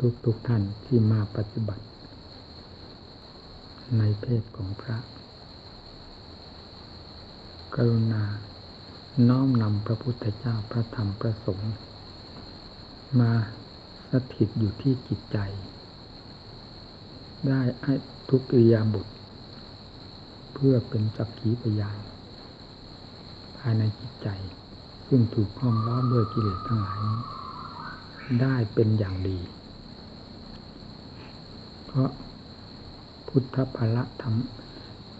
ทุกทุกท่านที่มาปฏิบัติ ในเพศของพระ กรุณา น้อมนำพระพุทธเจ้าพระธรรมพระสงฆ์มาสถิตอยู่ที่จิตใจ ได้ทุกอิยาบุตร เพื่อเป็นสักขีพยานภายในจิตใจ ซึ่งถูกห้อมล้อมด้วยกิเลสทั้งหลายได้เป็นอย่างดี เพราะพุทธภละธรรม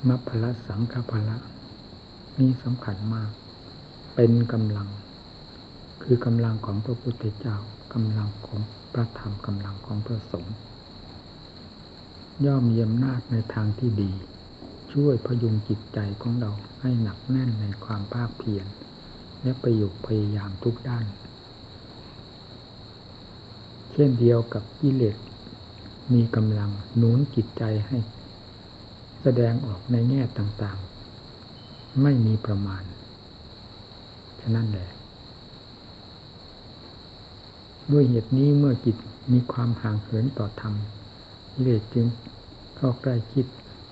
มภละสังฆภละนี่สำคัญมาก เป็นกำลัง คือกำลังของพระพุทธเจ้ากำลังของพระธรรมกำลังของพระสงฆ์ย่อมเยี่ยมนาจในทางที่ดี ช่วยพยุงจิตใจของเราให้หนักแน่นในความภาคเพียรและประโยชน์พยายามทุกด้าน เช่นเดียวกับกิเลส มีกำลังหนุนจิตใจให้ แสดงออกในแง่ต่างๆ ไม่มีประมาณ ฉะนั้นแหละ ด้วยเหตุนี้เมื่อจิตมีความห่างเหินต่อธรรมกิเลสจึงเข้าใกล้คิด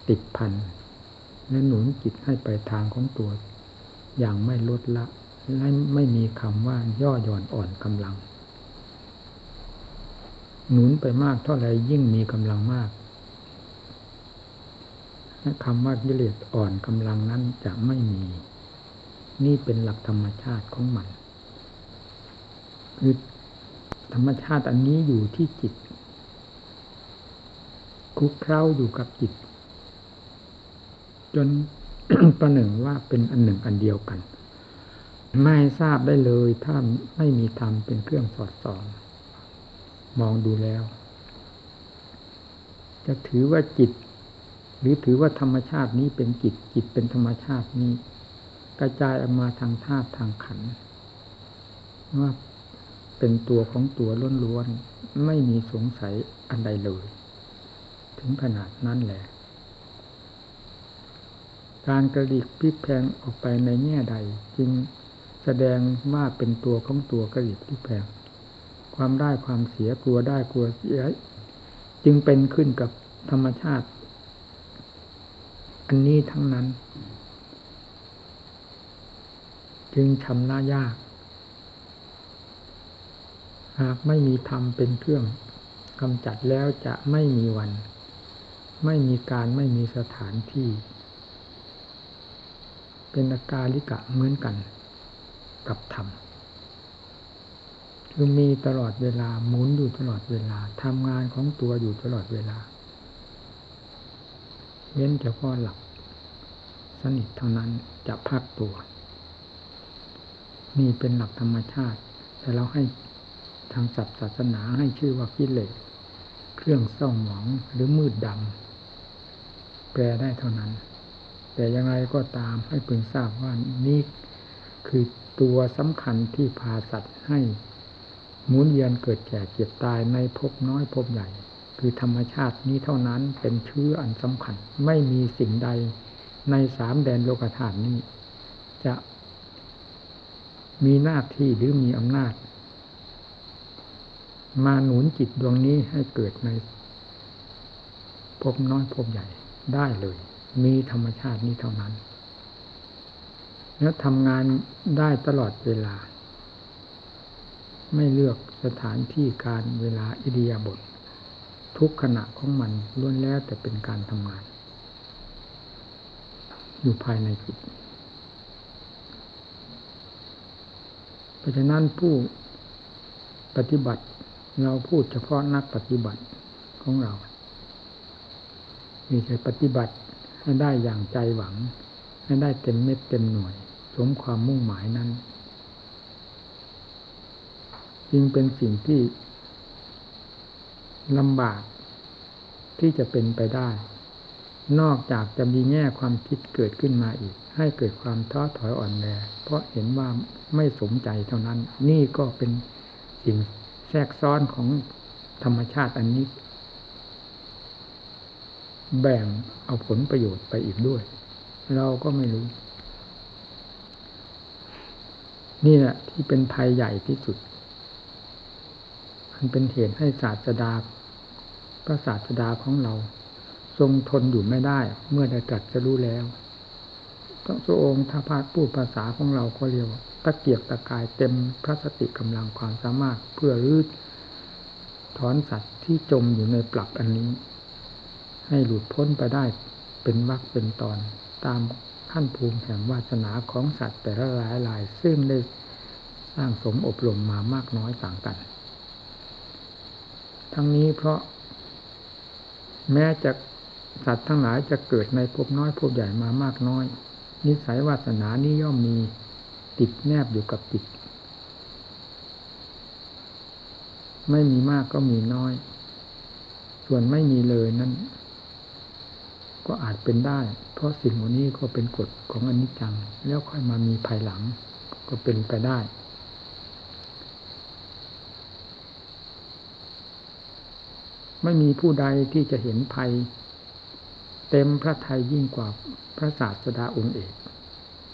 ติดพันและหนุนจิตให้ไปทางของตัว อย่างไม่ลดละ และไม่มีคำว่าย่อหย่อนอ่อนกำลัง หนุนไปมากเท่าไรยิ่งมีกำลังมากคำว่ากิเลสอ่อนกำลังนั้นจะไม่มี นี่เป็นหลักธรรมชาติของมันคือธรรมชาติอันนี้อยู่ที่จิต คุกเคล้าอยู่กับจิต จนประหนึ่งว่าเป็นอันหนึ่งอันเดียวกัน ไม่ทราบได้เลยถ้าไม่มีธรรมเป็นเครื่องสอดส่อง มองดูแล้ว จะถือว่าจิต หรือถือว่าธรรมชาตินี้เป็นจิต จิตเป็นธรรมชาตินี้ กระจายออกมาทางธาตุทางขันว่าเป็นตัวของตัวล้วนๆไม่มีสงสัยอันใดเลย ถึงขนาดนั้นแหละ การกระดิกพลิกแพงออกไปในแง่ใด จึงแสดงว่าเป็นตัวของตัวกระดิกพลิกแพง ความได้ความเสียกลัวได้กลัวเสีย จึงเป็นขึ้นกับธรรมชาติ อันนี้ทั้งนั้น จึงชำระยาก หากไม่มีธรรมเป็นเครื่องกำจัดแล้วจะไม่มีวัน ไม่มีการไม่มีสถานที่ เป็นอาการลิกะเหมือนกันกับธรรม คือมีตลอดเวลาหมุนอยู่ตลอดเวลาทำงานของตัวอยู่ตลอดเวลาเว้นเฉพาะหลับสนิทเท่านั้นจะพักตัว นี่เป็นหลักธรรมชาติ แต่เราให้ทางศัพท์ศาสนาให้ชื่อว่ากิเลสเครื่องเศร้าหมองหรือมืดดำแปลได้เท่านั้น แต่ยังไงก็ตามให้พึงทราบว่านี่คือตัวสำคัญที่พาสัตว์ให้ หมุนเวียนเกิดแก่เจ็บตายในภพน้อยภพใหญ่ คือธรรมชาตินี้เท่านั้นเป็นชื้ออันสำคัญ ไม่มีสิ่งใดในสามแดนโลกธาตุนี้ จะมีหน้าที่หรือมีอำนาจ มาหนุนจิตดวงนี้ให้เกิดในพบน้อยพบใหญ่ได้เลย มีธรรมชาตินี้เท่านั้น แล้วทำงานได้ตลอดเวลา ไม่เลือกสถานที่การเวลาอิเดียบททุกขณะของมันล้วนแล้วแต่เป็นการทำงาน อยู่ภายในจิต เพราะฉะนั้นผู้ปฏิบัติเราพูดเฉพาะนักปฏิบัติของเรามีแต่ปฏิบัติให้ได้อย่างใจหวัง ให้ได้เต็มเม็ดเต็มหน่วย สมความมุ่งหมายนั้น จึงเป็นสิ่งที่ลำบากที่จะเป็นไปได้ นอกจากจะมีแง่ความคิดเกิดขึ้นมาอีก ให้เกิดความท้อถอยอ่อนแรงเพราะเห็นว่าไม่สมใจเท่านั้น นี่ก็เป็นสิ่งแทรกซ้อนของธรรมชาติอันนี้ แบ่งเอาผลประโยชน์ไปอีกด้วย เราก็ไม่รู้ นี่แหละที่เป็นภัยใหญ่ที่สุด มันเป็นเหตุให้ศาสดาพระศาสดาของเรา ทรงทนอยู่ไม่ได้ เมื่อได้ตรัสจะรู้แล้วพระองค์ถ้าพาดพูดภาษาของเราก็เรียกว่าตะเกียกตะกายเต็มพระสติกำลังความสามารถเพื่อรื้อถอนสัตว์ที่จมอยู่ในปลักอันนี้ ให้หลุดพ้นไปได้เป็นวักเป็นตอนตามขั้นภูมิแห่งวาสนาของสัตว์แต่ละหลายหลายซึ่งได้สร้างสมอบรมมามากน้อยต่างกัน ทั้งนี้เพราะ แม้จะสัตว์ทั้งหลายจะเกิดในภพน้อยภพใหญ่มามากน้อย นิสัยวาสนานี้ย่อมมีติดแนบอยู่กับจิตไม่มีมากก็มีน้อย ส่วนไม่มีเลยนั้น ก็อาจเป็นได้ เพราะสิ่งเหล่านี้ก็เป็นกฎของอนิจจัง แล้วค่อยมามีภายหลัง ก็เป็นไปได้ ไม่มีผู้ใดที่จะเห็นภัย เต็มพระทัยยิ่งกว่าพระศาสดาองค์เอก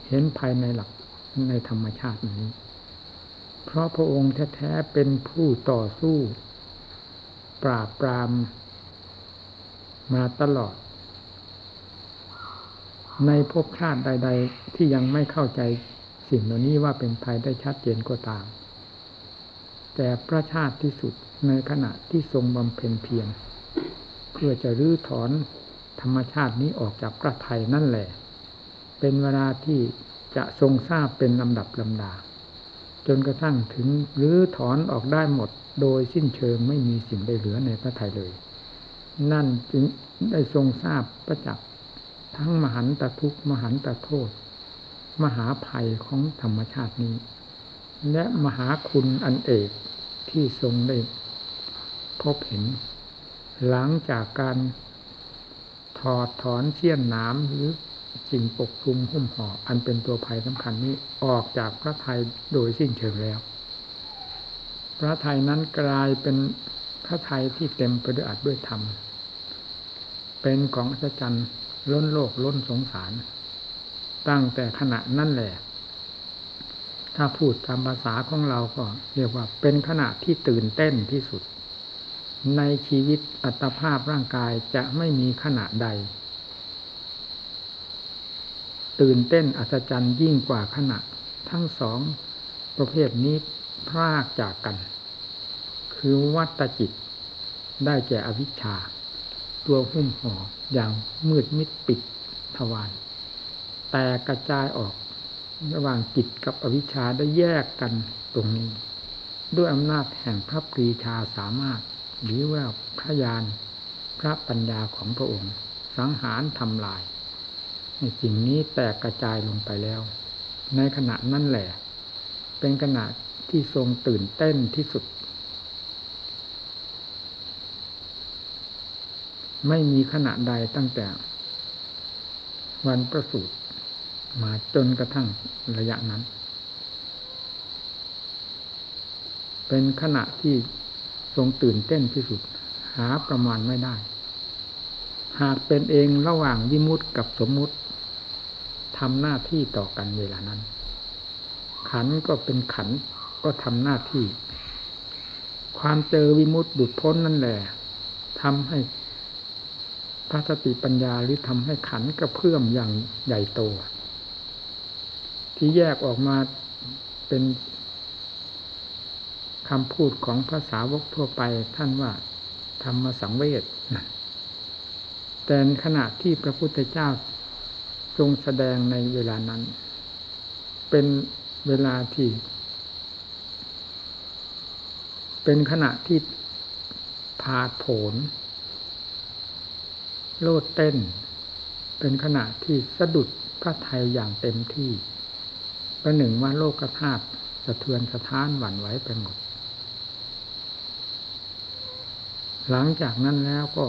เห็นภัยในหลักในธรรมชาตินี้ เพราะพระองค์แท้ๆเป็นผู้ต่อสู้ ปราบปรามมาตลอด ในภพชาติใด ๆ ที่ยังไม่เข้าใจสิ่งเหล่านี้ว่าเป็นภัยได้ชัดเจนก็ตาม แต่พระชาติที่สุดในขณะที่ทรงบำเพ็ญเพียรเพื่อจะรื้อถอนธรรมชาตินี้ออกจากพระไทยนั่นแหละ เป็นเวลาที่จะทรงทราบเป็นลำดับลำดา จนกระทั่งถึงรื้อถอนออกได้หมดโดยสิ้นเชิงไม่มีสิ่งใดเหลือในพระทัยเลย นั่นจึงได้ทรงทราบประจักษ์ทั้งมหันตทุกมหันตโทษ มหาภัยของธรรมชาตินี้ และมหาคุณอันเอกที่ทรงได้พบเห็น หลังจากการถอดถอนเสี้ยนน้ำหรือสิ่งปกคลุมหุ้มห่ออันเป็นตัวภัยสำคัญนี้ออกจากพระไทยโดยสิ้นเชิงแล้ว พระไทยนั้นกลายเป็นพระไทยที่เต็มไปด้วยอัดด้วยธรรม เป็นของอัศจรรย์ล้นโลกล้นสงสาร ตั้งแต่ขณะนั่นแหละ ถ้าพูดตามภาษาของเราก็เรียกว่าเป็นขณะที่ตื่นเต้นที่สุด ในชีวิตอัตภาพร่างกายจะไม่มีขณะใด ตื่นเต้นอัศจรรย์ยิ่งกว่าขณะ ทั้งสองประเภทนี้พรากจากกัน คือวัตจิตได้แก่อวิชชา ตัวหุ้มห่ออย่างมืดมิดปิดทวารแต่กระจายออก ระหว่างจิตกับอวิชชาได้แยกกันตรงนี้ ด้วยอำนาจแห่งพระปรีชาสามารถ หรือว่าพระญาณพระปัญญาของพระองค์ สังหารทำลายในสิ่งนี้แตกกระจายลงไปแล้ว ในขณะนั้นแหละ เป็นขณะที่ทรงตื่นเต้นที่สุด ไม่มีขณะใดตั้งแต่วันประสูติ มาจนกระทั่งระยะนั้น เป็นขณะที่ทรงตื่นเต้นที่สุด หาประมาณไม่ได้ หากเป็นเองระหว่างวิมุตติกับสมมุติทำหน้าที่ต่อกันเวลานั้น ขันก็เป็นขันก็ทำหน้าที่ ความเจอวิมุตติบุตรพ้นนั่นแหละทำให้พระสติปัญญาหรือทำให้ขันกระเพื่อมอย่างใหญ่โต ที่แยกออกมาเป็นคำพูดของภาษาวกทั่วไปท่านว่าธรรมสังเวชแต่ขณะที่พระพุทธเจ้าทรงแสดงในเวลานั้น เป็นเวลาที่ เป็นขณะที่ผาดโผนโลดเต้น เป็นขณะที่สะดุดพระไทยอย่างเต็มที่ ประหนึ่งว่าโลกธาตุสะเทือนสะท้านหวั่นไหวไปหมด หลังจากนั้นแล้วก็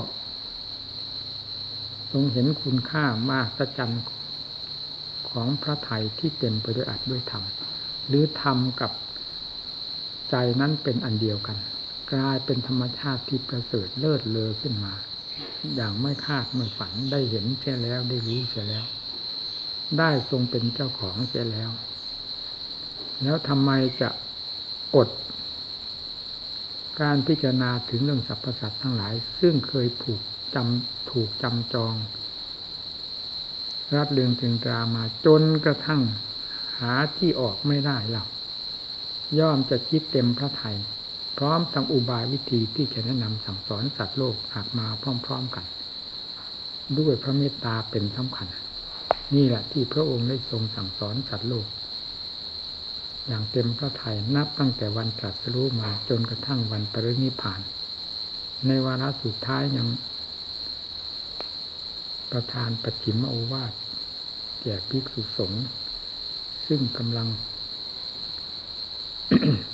ทรงเห็นคุณค่ามากประจันของพระไทยที่เต็มไปด้วยอัดด้วยธรรม หรือธรรมกับใจนั้นเป็นอันเดียวกัน กลายเป็นธรรมชาติที่ประเสริฐเลิศเลอขึ้นมา อย่างไม่คาดไม่ฝันได้เห็นเสียแล้วได้รู้เสียแล้ว ได้ทรงเป็นเจ้าของเสียแล้ว แล้วทำไมจะอด การพิจารณาถึงเรื่องสรรพสัตว์ทั้งหลาย ซึ่งเคยผูกจำถูกจำจอง รัดเรื่องถึงตรามาจนกระทั่งหาที่ออกไม่ได้เราย่อมจะคิดเต็มพระไทย พร้อมทั้งอุบายวิธีที่จะแนะนำสั่งสอนสัตว์โลกหากมาพร้อม ๆกัน ด้วยพระเมตตาเป็นสำคัญ นี่แหละที่พระองค์ได้ทรงสั่งสอนสัตว์โลก อย่างเต็มพระทัยนับตั้งแต่วันตรัสรู้มาจนกระทั่งวันปรินิพาน ในวาระสุดท้ายยัง ประธานปฏิมโอวาทแก่ภิกษุสงฆ์ซึ่งกำลัง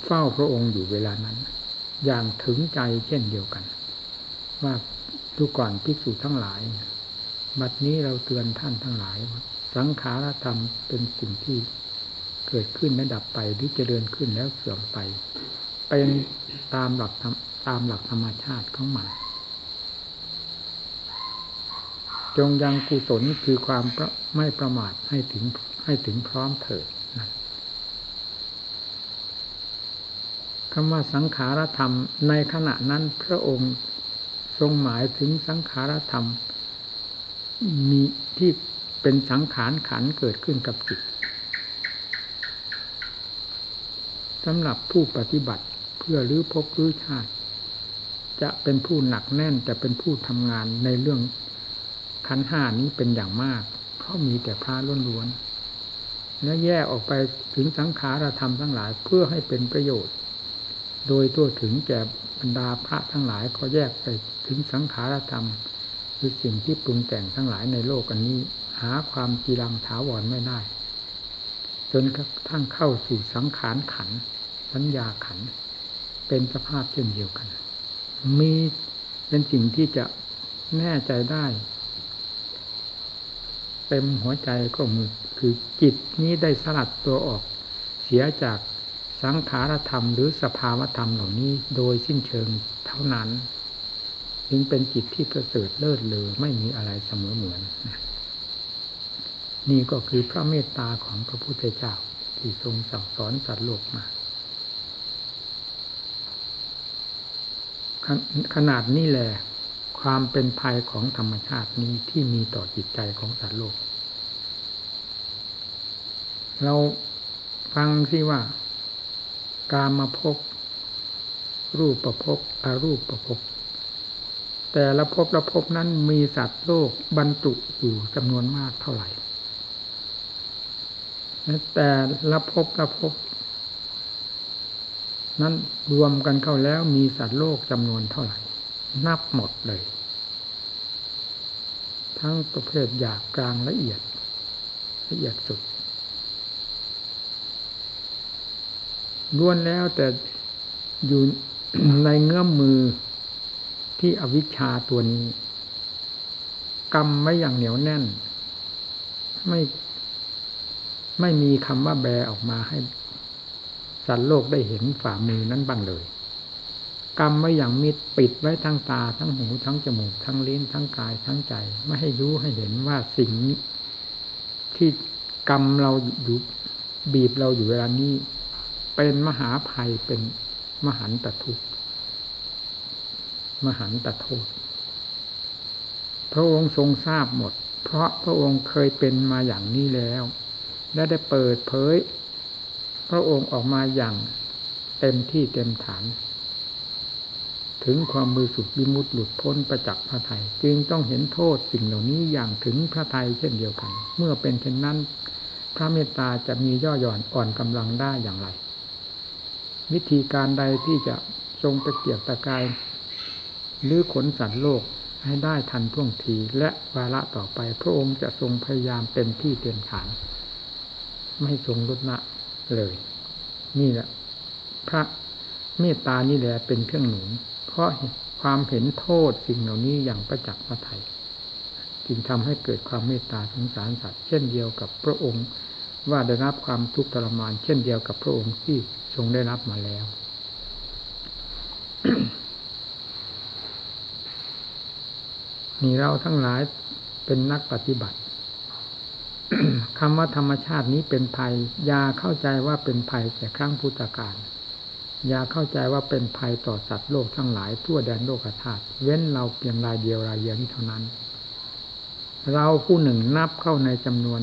เฝ้าพระองค์อยู่เวลานั้น อย่างถึงใจเช่นเดียวกัน ว่าดูก่อนภิกษุทั้งหลายบัดนี้เราเตือนท่านทั้งหลาย สังขารธรรมเป็นสิ่งที่ เกิดขึ้นและดับไปหรือเจริญขึ้นแล้วเสื่อมไป เป็นตามหลักตามหลักธรรมชาติของมันจงยังกุศลคือความไม่ประมาทให้ถึงให้ถึงพร้อมเถิดนะคำว่าสังขารธรรมในขณะนั้นพระองค์ทรงหมายถึงสังขารธรรม มีที่เป็นสังขารขันเกิดขึ้นกับจิต สำหรับผู้ปฏิบัติเพื่อรื้อภพรื้อชาติ จะเป็นผู้หนักแน่นจะเป็นผู้ทำงานในเรื่องขันห้านี้เป็นอย่างมากเพราะมีแต่พระล้วนๆและแยกออกไปถึงสังขารธรรมทั้งหลายเพื่อให้เป็นประโยชน์ โดยตัวถึงแก่บรรดาพระทั้งหลายก็แยกไปถึงสังขารธรรมคือสิ่งที่ปรุงแต่งทั้งหลายในโลกอันนี้ หาความจีรังถาวรไม่ได้ จนกระทั่งเข้าสู่สังขารขัน สัญญาขัน เป็นสภาพเช่นเดียวกัน มีเป็นสิ่งที่จะแน่ใจได้ เต็มหัวใจก็มือคือจิตนี้ได้สลัดตัวออกเสียจากสังขารธรรมหรือสภาวธรรมเหล่านี้โดยสิ้นเชิงเท่านั้น จึงเป็นจิตที่ประเสริฐเลิศเลอไม่มีอะไรเสมอเหมือน นี่ก็คือพระเมตตาของพระพุทธเจ้าที่ทรงสั่งสอนสัตว์โลกมา ขนาดนี้แหละความเป็นภัยของธรรมชาตินี้ที่มีต่อจิตใจของสัตว์โลก เราฟังสิว่า การมาพบรูปประพบอารูปประพบแต่ละพบละพบนั้นมีสัตว์โลกบรรจุอยู่จำนวนมากเท่าไหร่ แต่ละพบละพบ นั้นรวมกันเข้าแล้วมีสัตว์โลกจำนวนเท่าไหร่ นับหมดเลย ทั้งประเภทหยาบกลางละเอียด ละเอียดสุดล้วนแล้วแต่อยู่ในเงื้อมมือที่อวิชชาตัวนี้ กรรมไม่อย่างเหนียวแน่น ไม่ ไม่มีคำว่าแบออกมาให้สัตว์โลกได้เห็นฝ่ามือนั้นบ้างเลยกรรมไว้อย่างมิดปิดไว้ทั้งตาทั้งหูทั้งจมูก ทั้งลิ้นทั้งกายทั้งใจ ไม่ให้รู้ให้เห็นว่าสิ่งนี้ ที่กรรมเราอยู่บีบเราอยู่เวลานี้ เป็นมหาภัยเป็นมหันตทุกข์มหันตโทษ พระองค์ทรงทราบหมด เพราะพระองค์เคยเป็นมาอย่างนี้แล้ว และได้เปิดเผย พระองค์ออกมาอย่างเต็มที่เต็มฐาน ถึงความมือสุดวิมุตต์หลุดพ้นประจักษ์พระไทย จึงต้องเห็นโทษสิ่งเหล่านี้อย่างถึงพระไทยเช่นเดียวกัน เมื่อเป็นเช่นนั้น พระเมตตาจะมีย่อหย่อนอ่อนกำลังได้อย่างไร วิธีการใดที่จะทรงตะเกียบตะกายหรือขนสัตว์โลกให้ได้ทันท่วงทีและวาระต่อไปพระองค์จะทรงพยายามเต็มที่เต็มฐาน ไม่ทรงลดละเลย นี่แหละ พระเมตตานี่แหละเป็นเครื่องหนุนเพราะความเห็นโทษสิ่งเหล่านี้อย่างประจักษ์พระไทยจึงทำให้เกิดความเมตตาสงสารสัตว์เช่นเดียวกับพระองค์ ว่าได้รับความทุกข์ทรมาน เช่นเดียวกับพระองค์ที่ทรงได้รับมาแล้ว นี่เราทั้งหลายเป็นนักปฏิบัติ คำว่าธรรมชาตินี้เป็นภัยยาเข้าใจว่าเป็นภัยแต่ครั้งพุทธกาลยาเข้าใจว่าเป็นภัยต่อสัตว์โลกทั้งหลายทั่วแดนโลกธาตุเว้นเราเพียงรายเดียวรายเดียวนี้เท่านั้น เราผู้หนึ่งนับเข้าในจำนวน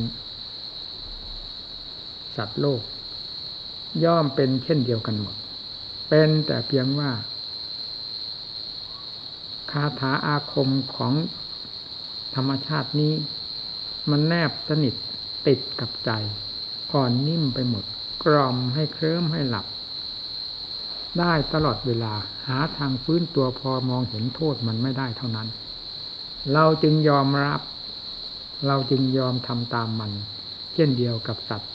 สัตว์โลก ย่อมเป็นเช่นเดียวกันหมด เป็นแต่เพียงว่าคาถาอาคมของธรรมชาตินี้ มันแนบสนิท ติดกับใจอ่อนนิ่มไปหมด กล่อมให้เคลิ้มให้หลับ ได้ตลอดเวลาหาทางฟื้นตัวพอมองเห็นโทษมันไม่ได้เท่านั้น เราจึงยอมรับ เราจึงยอมทำตามมัน เช่นเดียวกับสัตว์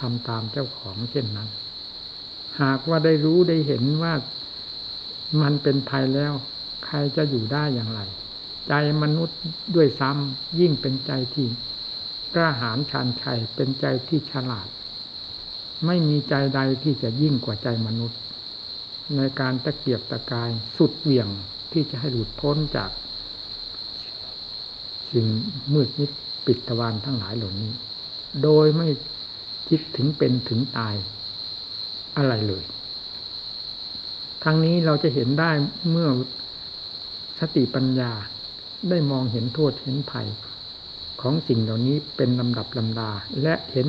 ทำตามเจ้าของเช่นนั้น หากว่าได้รู้ได้เห็นว่ามันเป็นภัยแล้ว ใครจะอยู่ได้อย่างไร ใจมนุษย์ด้วยซ้ำยิ่งเป็นใจที่ กล้าหาญชาญชัยเป็นใจที่ฉลาด ไม่มีใจใดที่จะยิ่งกว่าใจมนุษย์ ในการตะเกียบตะกายสุดเหวี่ยงที่จะให้หลุดพ้นจาก สิ่งมืดมิดปิดตะวันทั้งหลายเหล่านี้ โดยไม่คิดถึงเป็นถึงตายอะไรเลย ทั้งนี้เราจะเห็นได้เมื่อสติปัญญาได้มองเห็นโทษเห็นภัย ของสิ่งเหล่านี้เป็นลำดับลำดา และเห็น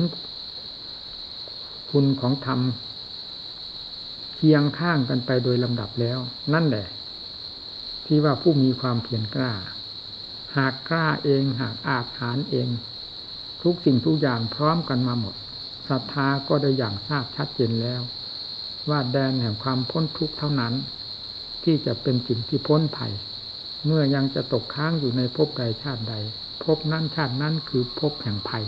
คุณของธรรมเคียงข้างกันไปโดยลำดับแล้ว นั่นแหละ ที่ว่าผู้มีความเพียรกล้า หากกล้าเองหากอาจหารเอง ทุกสิ่งทุกอย่างพร้อมกันมาหมดศรัทธาก็ได้อย่างทราบชัดเจนแล้ว ว่าแดนแห่งความพ้นทุกข์เท่านั้น ที่จะเป็นสิ่งที่พ้นภัย เมื่อยังจะตกค้างอยู่ในภพใดชาติใด ภพนั้นชาตินั้นคือภพแห่งภัย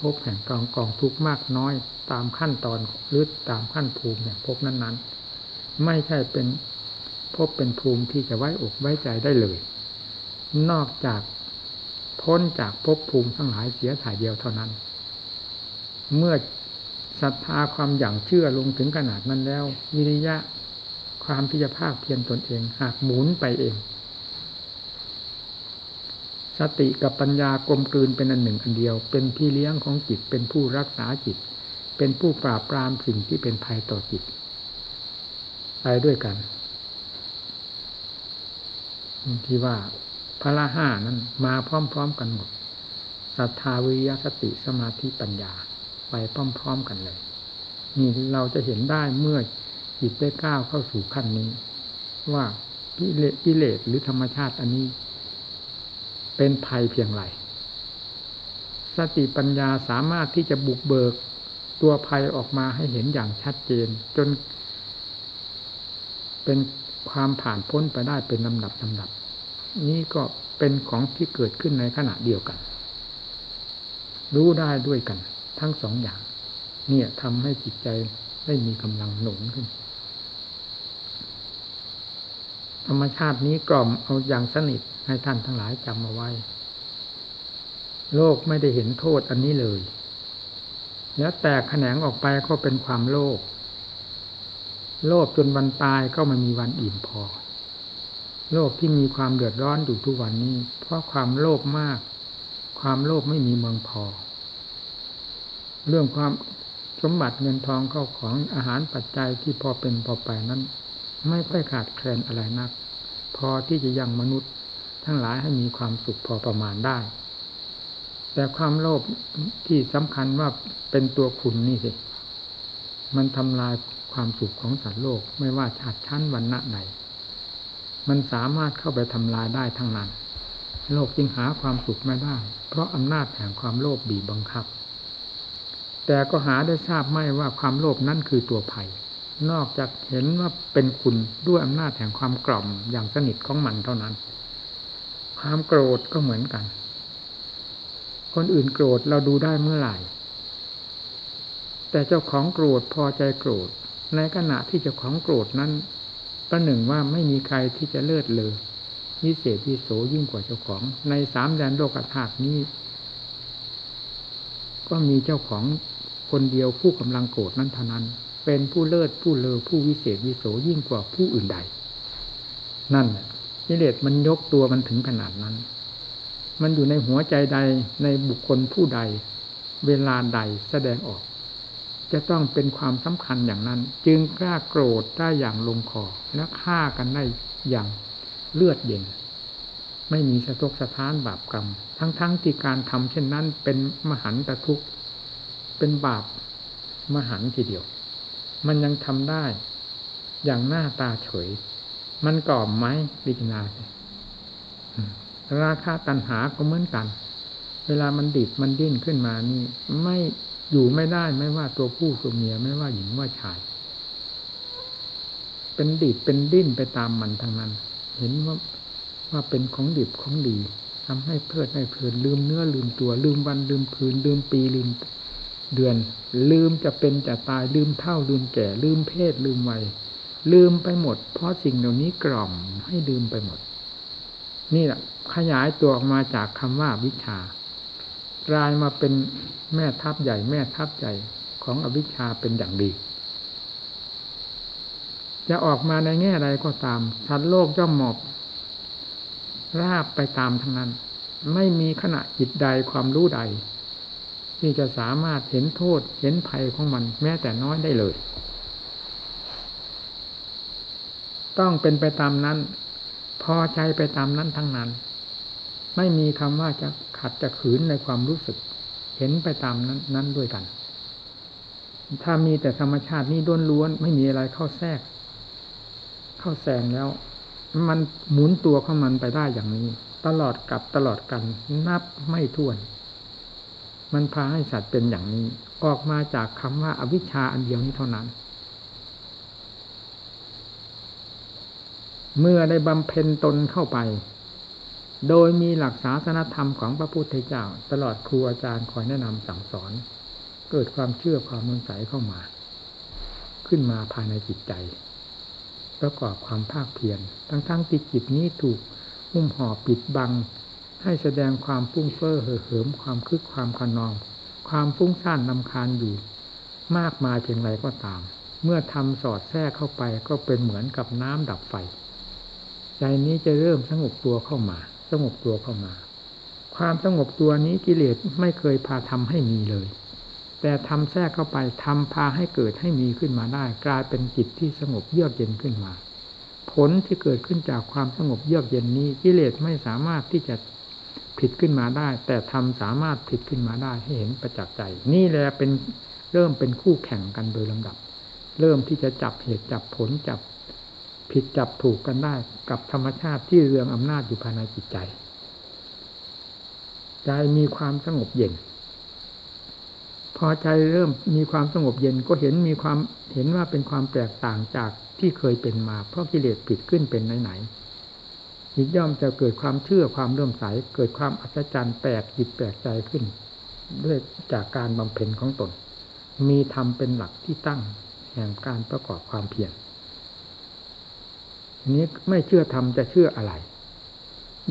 ภพแห่งกองกองทุกข์มากน้อยตามขั้นตอนหรือตามขั้นภูมิเนี่ยภพนั้นนั้นไม่ใช่เป็นภพเป็นภูมิที่จะไว้อกไว้ใจได้เลย นอกจากพ้นจากภพภูมิทั้งหลายเสียถ่ายเดียวเท่านั้น เมื่อศรัทธาความอย่างเชื่อลงถึงขนาดนั้นแล้ว วิริยะความที่จะภาคเพียรตนเอง หากหมุนไปเอง สติกับปัญญากลมกลืนเป็นอันหนึ่งอันเดียว เป็นพี่เลี้ยงของจิต เป็นผู้รักษาจิต เป็นผู้ปราบปรามสิ่งที่เป็นภัยต่อจิต ไปด้วยกันที่ว่าพระห้านั้นมาพร้อมๆกันหมดศรัทธาวิยสติสมาธิปัญญาไปพร้อมๆกันเลย นี่เราจะเห็นได้เมื่อจิตได้ก้าวเข้าสู่ขั้นนี้ ว่ากิเลสหรือธรรมชาติอันนี้ เป็นภัยเพียงไรสติปัญญาสามารถที่จะบุกเบิกตัวภัยออกมาให้เห็นอย่างชัดเจน จน เป็นความผ่านพ้นไปได้เป็นลำดับลำดับ นี่ก็เป็นของที่เกิดขึ้นในขณะเดียวกัน รู้ได้ด้วยกัน ทั้งสองอย่าง เนี่ยทำให้จิตใจได้มีกำลังหนุนขึ้น ธรรมชาตินี้กล่อมเอาอย่างสนิท ให้ท่านทั้งหลายจำเอาไว้ โลกไม่ได้เห็นโทษอันนี้เลย แล้วแตกแขนงออกไปก็เป็นความโลภโลภจนวันตายก็ไม่มีวันอิ่มพอ โลกที่มีความเดือดร้อนอยู่ทุกวันนี้ เพราะความโลภมาก ความโลภไม่มีเมืองพอ เรื่องความสมบัติเงินทองเข้าของอาหารปัจจัยที่พอเป็นพอไปนั้น ไม่ค่อยขาดแคลนอะไรนัก พอที่จะยังมนุษย์ ทั้งหลายให้มีความสุขพอประมาณได้ แต่ความโลภที่สำคัญว่าเป็นตัวคุณนี่สิ มันทำลายความสุขของสัตว์โลกไม่ว่าชาติชั้นวันณะไหน มันสามารถเข้าไปทำลายได้ทั้งนั้น โลกจึงหาความสุขไม่ได้ เพราะอำนาจแห่งความโลภบีบบังคับ แต่ก็หาได้ทราบไม่ว่าความโลภนั่นคือตัวภัย นอกจากเห็นว่าเป็นคุณด้วยอำนาจแห่งความกล่อมอย่างสนิทของมันเท่านั้น ความโกรธก็เหมือนกัน คนอื่นโกรธเราดูได้เมื่อไหร่ แต่เจ้าของโกรธพอใจโกรธ ในขณะที่เจ้าของโกรธนั้นประหนึ่งว่าไม่มีใครที่จะเลิศเลยวิเศษวิโสยิ่งกว่าเจ้าของ ในสามแดนโลกธาตุนี้ ก็มีเจ้าของคนเดียวผู้กำลังโกรธนั้นเท่านั้น เป็นผู้เลิศผู้เลอผู้วิเศษวิโสยิ่งกว่าผู้อื่นใด นั่นแหละ กิเลสมันยกตัวมันถึงขนาดนั้น มันอยู่ในหัวใจใดในบุคคลผู้ใด เวลาใดแสดงออก จะต้องเป็นความสำคัญอย่างนั้น จึงกล้าโกรธได้อย่างลงคอและฆ่ากันได้อย่างเลือดเย็น ไม่มีสะทกสะท้านบาปกรรม ทั้งๆทที่การทำเช่นนั้นเป็นมหันตทุกข์เป็นบาปมหันทีเดียว มันยังทำได้อย่างหน้าตาเฉย มันกล่อมไหมปิจนาราคาตัณหาก็เหมือนกัน เวลามันดิบมันดิ้นขึ้นมานี่ ไม่อยู่ไม่ได้ไม่ว่าตัวผู้ตัวเมียไม่ว่าหญิงว่าชาย เป็นดิบเป็นดิ้นไปตามมันทางนั้น เห็นว่าว่าเป็นของดิบของดีทำให้เพลิดให้เพลินลืมเนื้อลืมตัว ลืมวันลืมคืน ลืมปีลืมเดือน ลืมจะเป็นจะตายลืมเท่าลืมแก่ ลืมเพศลืมวัย ลืมไปหมด เพราะสิ่งเหล่านี้กล่อมให้ลืมไปหมด นี่แหละขยายตัวออกมาจากคำว่าวิชากลายมาเป็นแม่ทัพใหญ่ แม่ทัพใหญ่ของอวิชชาเป็นอย่างดี จะออกมาในแง่ใดก็ตามสัตว์โลกย่อมหมอบราบไปตามทั้งนั้น ไม่มีขณะจิตใดความรู้ใด ที่จะสามารถเห็นโทษเห็นภัยของมัน แม้แต่น้อยได้เลย ต้องเป็นไปตามนั้น พอใจไปตามนั้นทั้งนั้น ไม่มีคำว่าจะขัดจะขืนในความรู้สึก เห็นไปตามนั้นนั้นด้วยกัน ถ้ามีแต่ธรรมชาตินี้ด้วนล้วนไม่มีอะไรเข้าแทรก เข้าแซงแล้ว มันหมุนตัวของมันไปได้อย่างนี้ ตลอดกับตลอดกัน นับไม่ถ้วน มันพาให้สัตว์เป็นอย่างนี้ ออกมาจากคำว่าอวิชชาอันเดียวนี้เท่านั้น เมื่อได้บำเพ็ญตนเข้าไป โดยมีหลักศาสนธรรมของพระพุทธเจ้า ตลอดครูอาจารย์คอยแนะนำสั่งสอน เกิดความเชื่อความมั่นใจเข้ามา ขึ้นมาภายในจิตใจ ประกอบความภาคเพียรทั้งๆทที่จิตนี้ถูกหุ้มห่อปิดบัง ให้แสดงความฟุ้งเฟ้อเห่อเหิมความคึกความขนอง ความฟุ้งซ่านนำคาญอยู่ มากมายเพียงไรก็ตาม เมื่อทำสอดแทรกเข้าไปก็เป็นเหมือนกับน้ำดับไฟ ใจนี้จะเริ่มสงบตัวเข้ามา สงบตัวเข้ามา ความสงบตัวนี้กิเลสไม่เคยพาทำให้มีเลย แต่ทำแทรกเข้าไปทำพาให้เกิดให้มีขึ้นมาได้ กลายเป็นจิตที่สงบเยือกเย็นขึ้นมา ผลที่เกิดขึ้นจากความสงบเยือกเย็นนี้กิเลสไม่สามารถที่จะผิดขึ้นมาได้ แต่ทำสามารถผิดขึ้นมาได้ให้เห็นประจักษ์ใจ นี่แหละเป็นเริ่มเป็นคู่แข่งกันโดยลำดับ เริ่มที่จะจับเหตุจับผลจับ ผิดจับถูกกันได้กับธรรมชาติที่เรืองอำนาจอยู่ภายในจิตใจ ใจมีความสงบเย็น พอใจเริ่มมีความสงบเย็นก็เห็นมีความเห็นว่าเป็นความแตกต่างจากที่เคยเป็นมา เพราะกิเลสผิดขึ้นเป็นไหนๆจิตย่อมจะเกิดความเชื่อความเริ่มใสเกิดความอัศจรรย์แปลกจิตแปลกใจขึ้น ด้วยจากการบำเพ็ญของตน มีธรรมเป็นหลักที่ตั้งแห่งการประกอบความเพียร นี้ไม่เชื่อธรรมจะเชื่ออะไร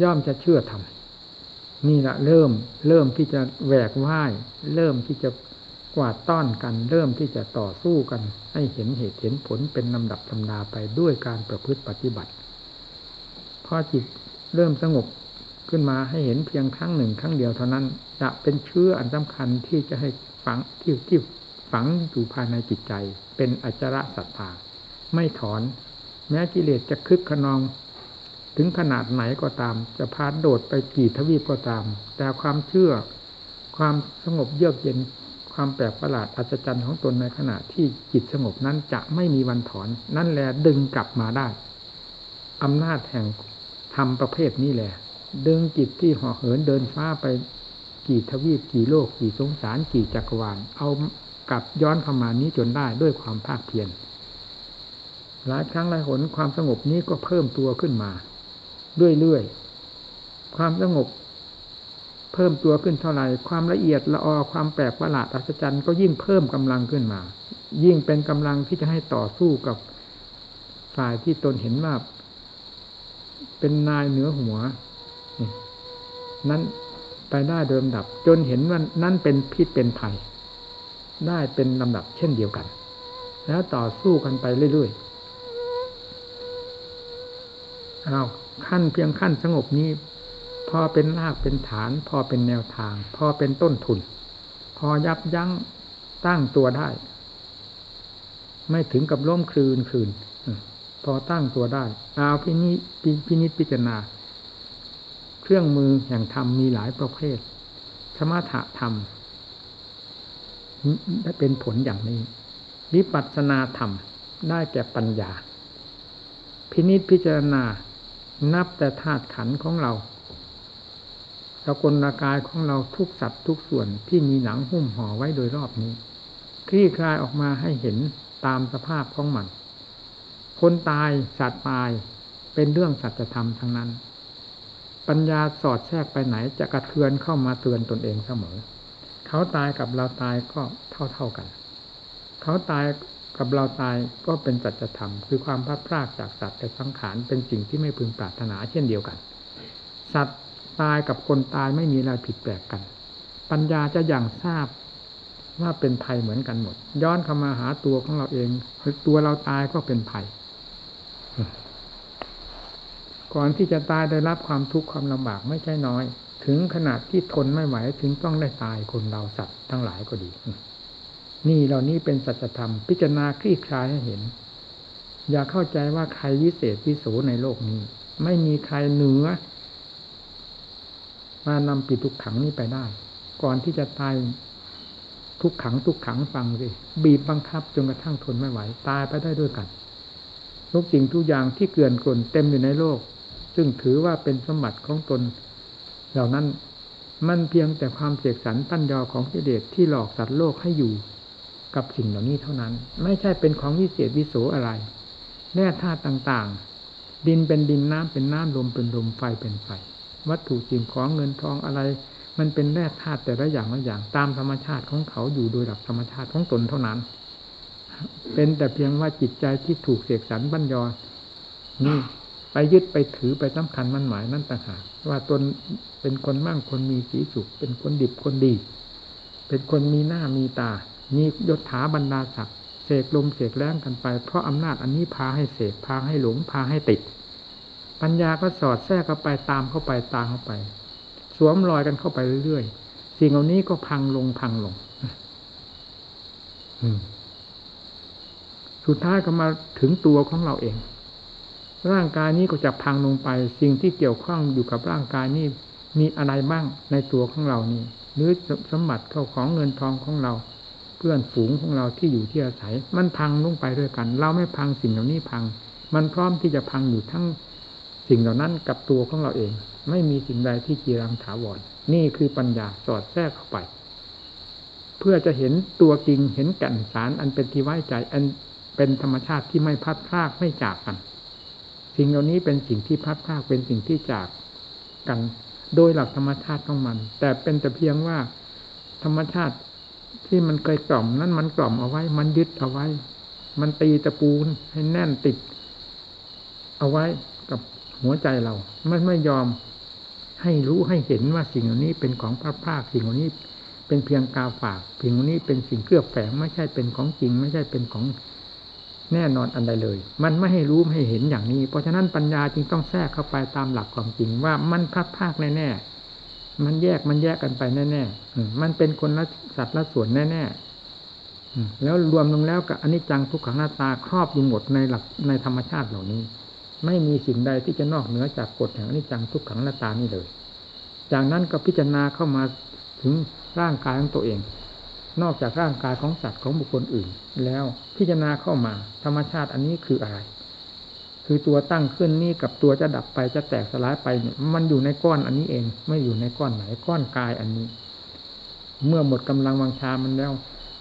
ย่อมจะเชื่อธรรมนี่แหละเริ่มเริ่มที่จะแหวกว่ายเริ่มที่จะกวาดต้อนกัน เริ่มที่จะต่อสู้กัน ให้เห็นเหตุเห็นผลเป็นลำดับลำดาไปด้วยการประพฤติปฏิบัติพอจิตเริ่มสงบขึ้นมาให้เห็นเพียงครั้งหนึ่งครั้งเดียวเท่านั้น จะเป็นเชื้ออันสำคัญที่จะให้ฝังที่ที่ฝังอยู่ภายในจิตใจ เป็นอจระศรัทธาไม่ถอน แม้กิเลสจะคึกขนอง ถึงขนาดไหนก็ตาม จะพาโดดไปกี่ทวีปก็ตาม แต่ความเชื่อ ความสงบเยือกเย็นความแปลกประหลาดอัศจรรย์ของตนในขณะที่จิตสงบนั้นจะไม่มีวันถอน นั่นแหละดึงกลับมาได้อำนาจแห่งธรรมประเภทนี้แหละดึงจิตที่ห่อเหินเดินฟ้าไปกี่ทวีปกี่โลกกี่สงสารกี่จักรวาลเอากลับย้อนเข้ามานี้จนได้ด้วยความภาคเพียร หลายครั้งหลายหนความสงบนี้ก็เพิ่มตัวขึ้นมาเรื่อยๆความสงบ เพิ่มตัวขึ้นเท่าไหร่ความละเอียดละออความแปลกประหลาดอัศจรรย์ก็ยิ่งเพิ่มกำลังขึ้นมา ยิ่งเป็นกำลังที่จะให้ต่อสู้กับฝ่ายที่ตนเห็นว่าเป็นนายเหนือหัวนั้นไปได้เดิมดับ จนเห็นว่านั่นเป็นพิษเป็นภัยได้เป็นลำดับเช่นเดียวกัน แล้วต่อสู้กันไปเรื่อยๆ อาขั้นเพียงขั้นสงบนี้ พอเป็นรากเป็นฐาน พอเป็นแนวทาง พอเป็นต้นทุน พอยับยั้งตั้งตัวได้ ไม่ถึงกับล้มคลืนคืน พอตั้งตัวได้เอาพินิพินิจพิจารณา เครื่องมือแห่งธรรมมีหลายประเภทสมถะธรรมได้เป็นผลอย่างนี้วิปัสสนาธรรมได้แก่ปัญญา พินิจพิจารณา นับแต่ธาตุขันของเราสกลกายของเราทุกสัตว์ทุกส่วนที่มีหนังหุ้มห่อไว้โดยรอบนี้ คลี่คลายออกมาให้เห็นตามสภาพของมัน คนตายสัตว์ตายเป็นเรื่องสัจธรรมทั้งนั้น ปัญญาสอดแทรกไปไหนจะกระเทือนเข้ามาเตือนตนเองเสมอ เขาตายกับเราตายก็เท่าเท่ากัน เขาตาย กับเราตายก็เป็นสัจธรรม คือความพลาดพลาดจากสัตว์แต่สังขารเป็นสิ่งที่ไม่พึงปรารถนาเช่นเดียวกัน สัตว์ตายกับคนตายไม่มีอะไรผิดแปลกกัน ปัญญาจะอย่างทราบว่าเป็นภัยเหมือนกันหมด ย้อนเข้ามาหาตัวของเราเองตัวเราตายก็เป็นภัย ก่อนที่จะตายได้รับความทุกข์ความลำบากไม่ใช่น้อย ถึงขนาดที่ทนไม่ไหวถึงต้องได้ตายคนเราสัตว์ทั้งหลายก็ดี นี่เหล่านี้เป็นสัจธรรม พิจารณาคลี่คลายให้เห็น อย่าเข้าใจว่าใครวิเศษวิโสในโลกนี้ ไม่มีใครเหนือ มานำปิดทุกขังนี้ไปได้ ก่อนที่จะตายทุกขังทุกขังฟังสิบีบบังคับจนกระทั่งทนไม่ไหว ตายไปได้ด้วยกันทุกสิ่งทุกอย่างที่เกลื่อนกลนเต็มอยู่ในโลก ซึ่งถือว่าเป็นสมบัติของตน เหล่านั้นมันเพียงแต่ความเสกสรรปั้นยอของกิเลสที่หลอกสัตว์โลกให้อยู่ กับสิ่งเหล่านี้เท่านั้น ไม่ใช่เป็นของวิเศษวิโสอะไรแน่ธาตุต่างๆ ดินเป็นดินน้ำเป็นน้ำลมเป็นลมไฟเป็นไฟ วัตถุสิ่งของเงินทองอะไร มันเป็นแร่ธาตุแต่ละอย่างละอย่างตามธรรมชาติของเขาอยู่โดยหลักธรรมชาติของตนเท่านั้น เป็นแต่เพียงว่าจิตใจที่ถูกเสกสรรบัญยอนี่ไปยึดไปถือไปสำคัญมันหมายนั่นต่างหากว่าตนเป็นคนมั่งคนมีสีสุข เป็นคนดิบคนดี เป็นคนมีหน้ามีตา มียศถาบรรดาศักดิ์เสกลมเสกแรงกันไป เพราะอำนาจอันนี้พาให้เสกพาให้หลงพาให้ติด ปัญญาก็สอดแทรกเข้าไปตามเข้าไปตามเข้าไป สวมรอยกันเข้าไปเรื่อยๆ สิ่งเหล่านี้ก็พังลงพังลงสุดท้ายก็มาถึงตัวของเราเอง ร่างกายนี้ก็จะพังลงไป สิ่งที่เกี่ยวข้องอยู่กับร่างกายนี้มีอะไรบ้างในตัวของเรานี่หรือสมบัติเข้าของเงินทองของเรา เพื่อนฝูงของเราที่อยู่ที่อาศัย มันพังลงไปด้วยกัน เราไม่พังสิ่งเหล่านี้พัง มันพร้อมที่จะพังอยู่ทั้งสิ่งเหล่านั้นกับตัวของเราเอง ไม่มีสิ่งใดที่จีรังถาวรนี่คือปัญญาสอดแทรกเข้าไป เพื่อจะเห็นตัวจริงเห็นแก่นสารอันเป็นที่ไว้ใจ อันเป็นธรรมชาติที่ไม่พัดพลากไม่จากกัน สิ่งเหล่านี้เป็นสิ่งที่พัดพลากเป็นสิ่งที่จากกัน โดยหลักธรรมชาติของมัน แต่เป็นแต่เพียงว่าธรรมชาติ ที่มันเคยกล่อมนั้นมันกล่อมเอาไว้ มันยึดเอาไว้ มันตีตะปูให้แน่นติด เอาไว้กับหัวใจเราไม่ไม่ยอมให้รู้ให้เห็นว่าสิ่งเหล่านี้เป็นของพระภาคสิ่งเหล่านี้ เป็นเพียงกาฝากสิ่งเหล่านี้เป็นสิ่งเคลือบแฝงไม่ใช่เป็นของจริง ไม่ใช่เป็นของแน่นอนอันใดเลย มันไม่ให้รู้ไม่ให้เห็นอย่างนี้ เพราะฉะนั้นปัญญาจึงต้องแทรกเข้าไปตามหลักความจริงว่ามันพัดภาคแน่ๆ มันแยกมันแยกกันไปแน่ๆมันเป็นคนละสัตว์ละส่วนแน่ๆแล้วรวมลงแล้วกับอนิจจังทุกขังหน้าตาครอบอยู่หมดในหลักในธรรมชาติเหล่านี้ ไม่มีสิ่งใดที่จะนอกเหนือจากกฎแห่งอนิจจังทุกขังหน้าตานี่เลย จากนั้นก็พิจารณาเข้ามาถึงร่างกายของตัวเอง นอกจากร่างกายของสัตว์ของบุคคลอื่น แล้วพิจารณาเข้ามาธรรมชาติอันนี้คืออะไร คือตัวตั้งขึ้นนี่กับตัวจะดับไปจะแตกสลายไปเนี่ยมันอยู่ในก้อนอันนี้เอง ไม่อยู่ในก้อนไหนก้อนกายอันนี้ เมื่อหมดกำลังวังชามันแล้ว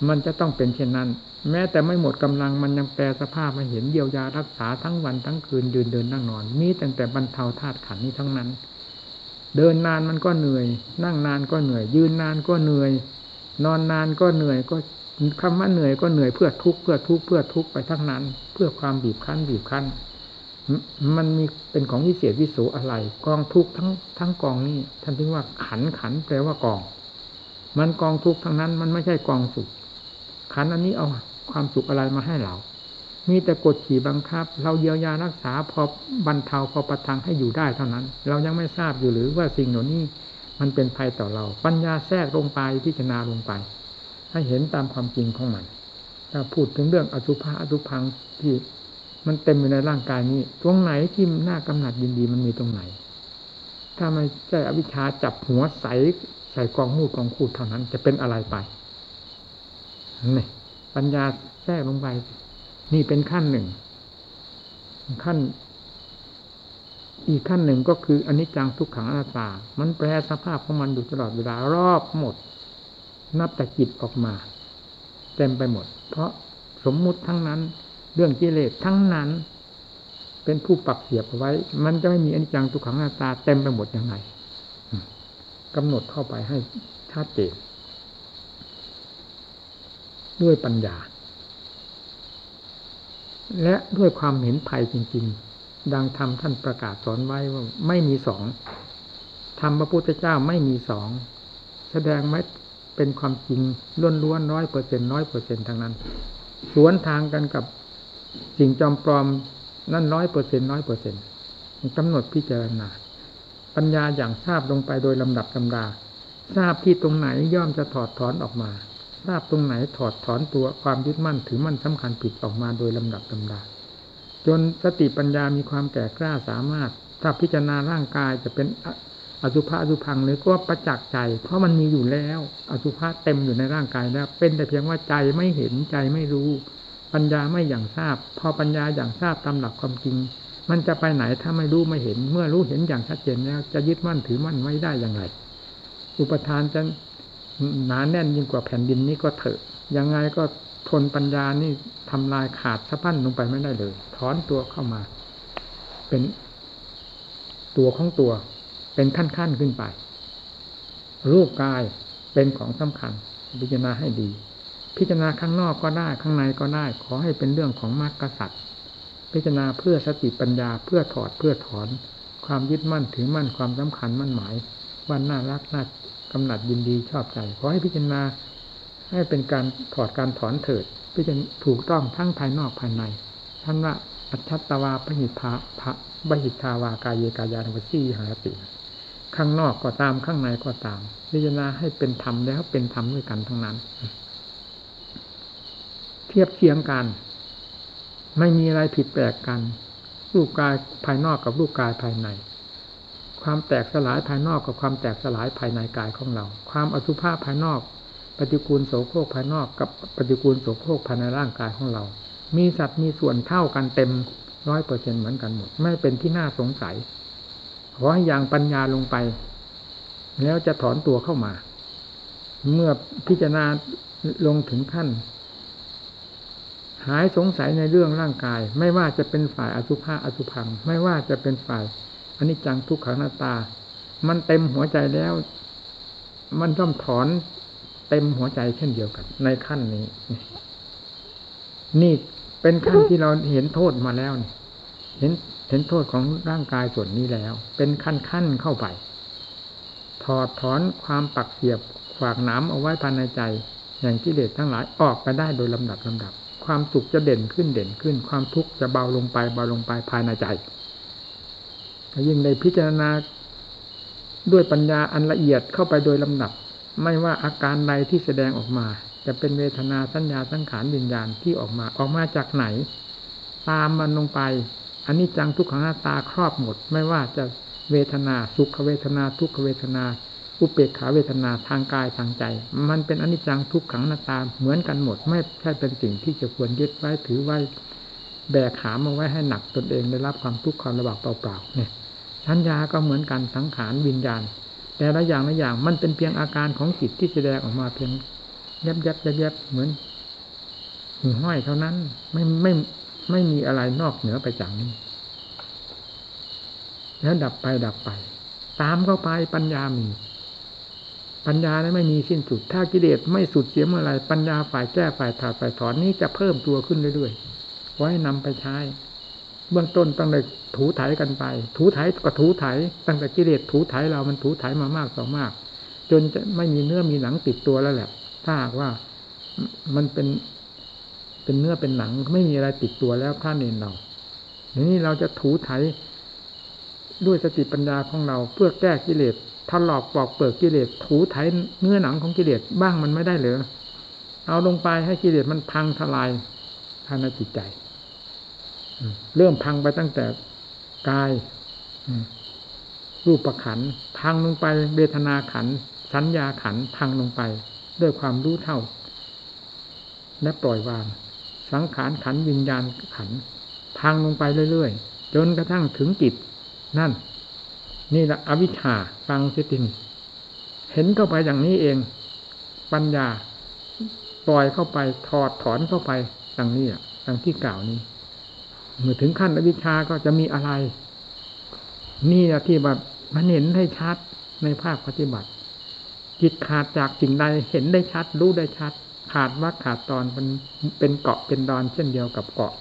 มันจะต้องเป็นเช่นนั้น แม้แต่ไม่หมดกำลังมันยังแปลสภาพมาเห็นเยียวยารักษาทั้งวันทั้งคืนยืนเดินนั่งนอน มีตั้งแต่บรรเทาธาตุขันนี้ทั้งนั้น เดินนานมันก็เหนื่อย นั่งนานก็เหนื่อย ยืนนานก็เหนื่อย นอนนานก็เหนื่อยก็คำว่าเหนื่อยก็เหนื่อยเพื่อทุกข์เพื่อทุกข์เพื่อทุกข์ไปทั้งนั้น เพื่อความบีบคั้นบีบคั้น มันมีเป็นของวิเศษวิโสอะไร กองทุกทั้งทั้งกองนี้ท่านถึงว่าขันขันแปลว่ากอง มันกองทุกทั้งนั้น มันไม่ใช่กองสุข ขันอันนี้เอาความสุขอะไรมาให้เรา มีแต่กดขี่บังคับ เราเยียวยารักษาพอบรรเทาพอประทังให้อยู่ได้เท่านั้น เรายังไม่ทราบอยู่หรือว่าสิ่งเหล่านี้มันเป็นภัยต่อเรา ปัญญาแทรกลงไปพิจารณาลงไป ให้เห็นตามความจริงของมันถ้าพูดถึงเรื่องอสุภะอสุพังที่ มันเต็มอยู่ในร่างกายนี้ ตรงไหนที่น่ากำหนัดยินดีมันมีตรงไหน ถ้าไม่ใช่อวิชชาจับหัวใสใส่กองมูดกองคูดเท่านั้น จะเป็นอะไรไปนี่ปัญญาแทรกลงไป นี่เป็นขั้นหนึ่ง ขั้น อีกขั้นหนึ่งก็คืออนิจจังทุกขังอนัตตา มันแปลสภาพของมันอยู่ตลอดเวลารอบหมด นับแต่จิตออกมา เต็มไปหมด เพราะสมมุติทั้งนั้น เรื่องกิเลสทั้งนั้น เป็นผู้ปรับเสียบเอาไว้ มันจะไม่มีอนิจจังทุกขังอนัตตาเต็มไปหมดยังไงกำหนดเข้าไปให้ชัดเจนด้วยปัญญา และด้วยความเห็นภัยจริง ๆ ดังธรรมท่านประกาศสอนไว้ว่าไม่มีสองธรรมพระพุทธเจ้าไม่มีสองแสดงไว้เป็นความจริงล้วนๆร้อยเปอร์เซ็นต์ร้อยเปอร์เซ็นต์ทางนั้น สวนทางกันกับ สิ่งจอมปลอมนั่นร้อยเปอร์เซ็นร้อยเปอร์เซ็นกำหนดพิจารณา ปัญญาอย่างทราบลงไปโดยลำดับลำดา ทราบที่ตรงไหนย่อมจะถอดถอนออกมา ทราบตรงไหนถอดถอนตัวความยึดมั่นถือมั่นสำคัญผิดออกมาโดยลำดับลำดา จนสติปัญญามีความแก่กล้าสามารถ ถ้าพิจารณาร่างกายจะเป็นอสุภะอสุพังเลยก็ประจักษ์ใจ เพราะมันมีอยู่แล้ว อสุภะเต็มอยู่ในร่างกายแล้ว เป็นแต่เพียงว่าใจไม่เห็นใจไม่รู้ ปัญญาไม่อย่างทราบ พอปัญญาอย่างทราบตามหลักความจริง มันจะไปไหนถ้าไม่รู้ไม่เห็น เมื่อรู้เห็นอย่างชัดเจนแล้ว จะยึดมั่นถือมั่นไว้ได้อย่างไร อุปทานจะหนาแน่นยิ่งกว่าแผ่นดินนี้ก็เถอะยังไงก็ทนปัญญานี่ทำลายขาดสะพั้นลงไปไม่ได้เลย ถอนตัวเข้ามา เป็นตัวของตัว เป็นขั้นขั้นขึ้นไป รูปกายเป็นของสำคัญพิจารณาให้ดี พิจารณาข้างนอกก็ได้ข้างในก็ได้ ขอให้เป็นเรื่องของมรรคสัตว์พิจารณาเพื่อสติปัญญาเพื่อถอดเพื่อถอน ความยึดมั่นถือมั่นความสำคัญมั่นหมายว่าน่ารักน่ากำหนัดยินดีชอบใจ ขอให้พิจารณาให้เป็นการถอดการถอนเถิดพิจารณาถูกต้องทั้งภายนอกภายในท่านว่าอัจฉตวาพหิทาพระบหิทาวากายเยกายานวสีหาติ ข้างนอกก็ตามข้างในก็ตามพิจารณาให้เป็นธรรมแล้วเป็นธรรมด้วยกันทั้งนั้น ทียบเคียงกัน ไม่มีอะไรผิดแปลกกัน รูปกายภายนอกกับรูปกายภายใน ความแตกสลายภายนอกกับความแตกสลายภายในกายของเรา ความอสุภะภายนอก ปฏิกูลโสโครกภายนอกกับปฏิกูลโสโครกภายในร่างกายของเรา มีสัตว์มีส่วนเท่ากันเต็มร้อยเปอร์เซ็นเหมือนกันหมด ไม่เป็นที่น่าสงสัยขอให้ยังปัญญาลงไป แล้วจะถอนตัวเข้ามา เมื่อพิจารณาลงถึงขั้น หายสงสัยในเรื่องร่างกาย ไม่ว่าจะเป็นฝ่ายอสุภะอสุพัง ไม่ว่าจะเป็นฝ่ายอนนี้จังทุกขังนาตา มันเต็มหัวใจแล้ว มันต้องถอนเต็มหัวใจเช่นเดียวกัน ในขั้นนี้ นี่เป็นขั้นที่เราเห็นโทษมาแล้วเห็นเห็นโทษของร่างกายส่วนนี้แล้ว เป็นขั้นขั้นเข้าไป ถอดถอนความปักเสียบขวากน้ำเอาไว้ภายในใจ อย่างกิเลสทั้งหลายออกไปได้โดยลำดับลำดับ ความสุขจะเด่นขึ้นเด่นขึ้น ความทุกข์จะเบาลงไปเบาลงไปภายในใจยิ่งได้พิจารณาด้วยปัญญาอันละเอียดเข้าไปโดยลำดับ ไม่ว่าอาการใดที่แสดงออกมา จะเป็นเวทนาสัญญาสังขารวิญญาณที่ออกมาออกมาจากไหน ตามมันลงไปอันนี้จังทุกขังหน้าตาครอบหมด ไม่ว่าจะเวทนาสุขเวทนาทุกขเวทนา อุเบกขาเวทนาทางกายทางใจ มันเป็นอนิจจังทุกขังนาตาเหมือนกันหมด ไม่ใช่เป็นสิ่งที่จะควรยึดไว้ถือไว้แบกหามาไว้ให้หนักตนเองได้รับความทุกข์ความระบากเปล่าๆเนี่ยสัญญาก็เหมือนกันสังขารวิญญาณ แต่ละอย่างละอย่างมันเป็นเพียงอาการของจิตที่แสดงออกมาเพียงยับยับยับยับเหมือนหิ่งห้อยเท่านั้นไม่ไม่ไม่มีอะไรนอกเหนือไปจากนี้ แล้วดับไปดับไป ตามเข้าไปปัญญามี ปัญญานั้นไม่มีสิ้นสุด ถ้ากิเลสไม่สุดเสียเมื่อไรปัญญาฝ่ายแก้ฝ่ายถาดฝ่ายถอนนี้จะเพิ่มตัวขึ้นเรื่อยๆไว้นำไปใช้ เบื้องต้นต้องได้ถูถ่ายกันไป ถูถ่ายก็ถูถ่ายตั้งแต่กิเลสถูถ่ายเรามันถูถ่ายมามากต่อมาก จนจะไม่มีเนื้อมีหนังติดตัวแล้วแหละ ถ้าหากว่ามันเป็นเป็นเนื้อเป็นหนังไม่มีอะไรติดตัวแล้วท่านเองเราทีนี้เราจะถูถ่ายด้วยสติปัญญาของเราเพื่อแก้กิเลส ถลอกปอกเปิดกิเลสถูถ่ายเนื้อหนังของกิเลสบ้างมันไม่ได้เหรอเอาลงไปให้กิเลสมันพังทลายภายในจิตใจเริ่มพังไปตั้งแต่กายรูปประขันพังลงไปเวทนาขัน สัญญาขันพังลงไป ด้วยความรู้เท่า และปล่อยวาง สังขารขันวิญญาณขัน พังลงไปเรื่อยๆ จนกระทั่งถึงจิตนั่น นี่แหละอวิชชาฟังสิตินเห็นเข้าไปอย่างนี้เอง ปัญญาปล่อยเข้าไปถอดถอนเข้าไปดังนี้อะดังที่กล่าวนี้ เมื่อถึงขั้นอวิชชาก็จะมีอะไร นี่แหละที่แบบมันเห็นได้ชัดในภาคปฏิบัติ จิตขาดจากสิ่งใดเห็นได้ชัด รู้ได้ชัด ขาดว่าขาดตอนเป็นเป็นเกาะเป็นดอนเช่นเดียวกับเกาะ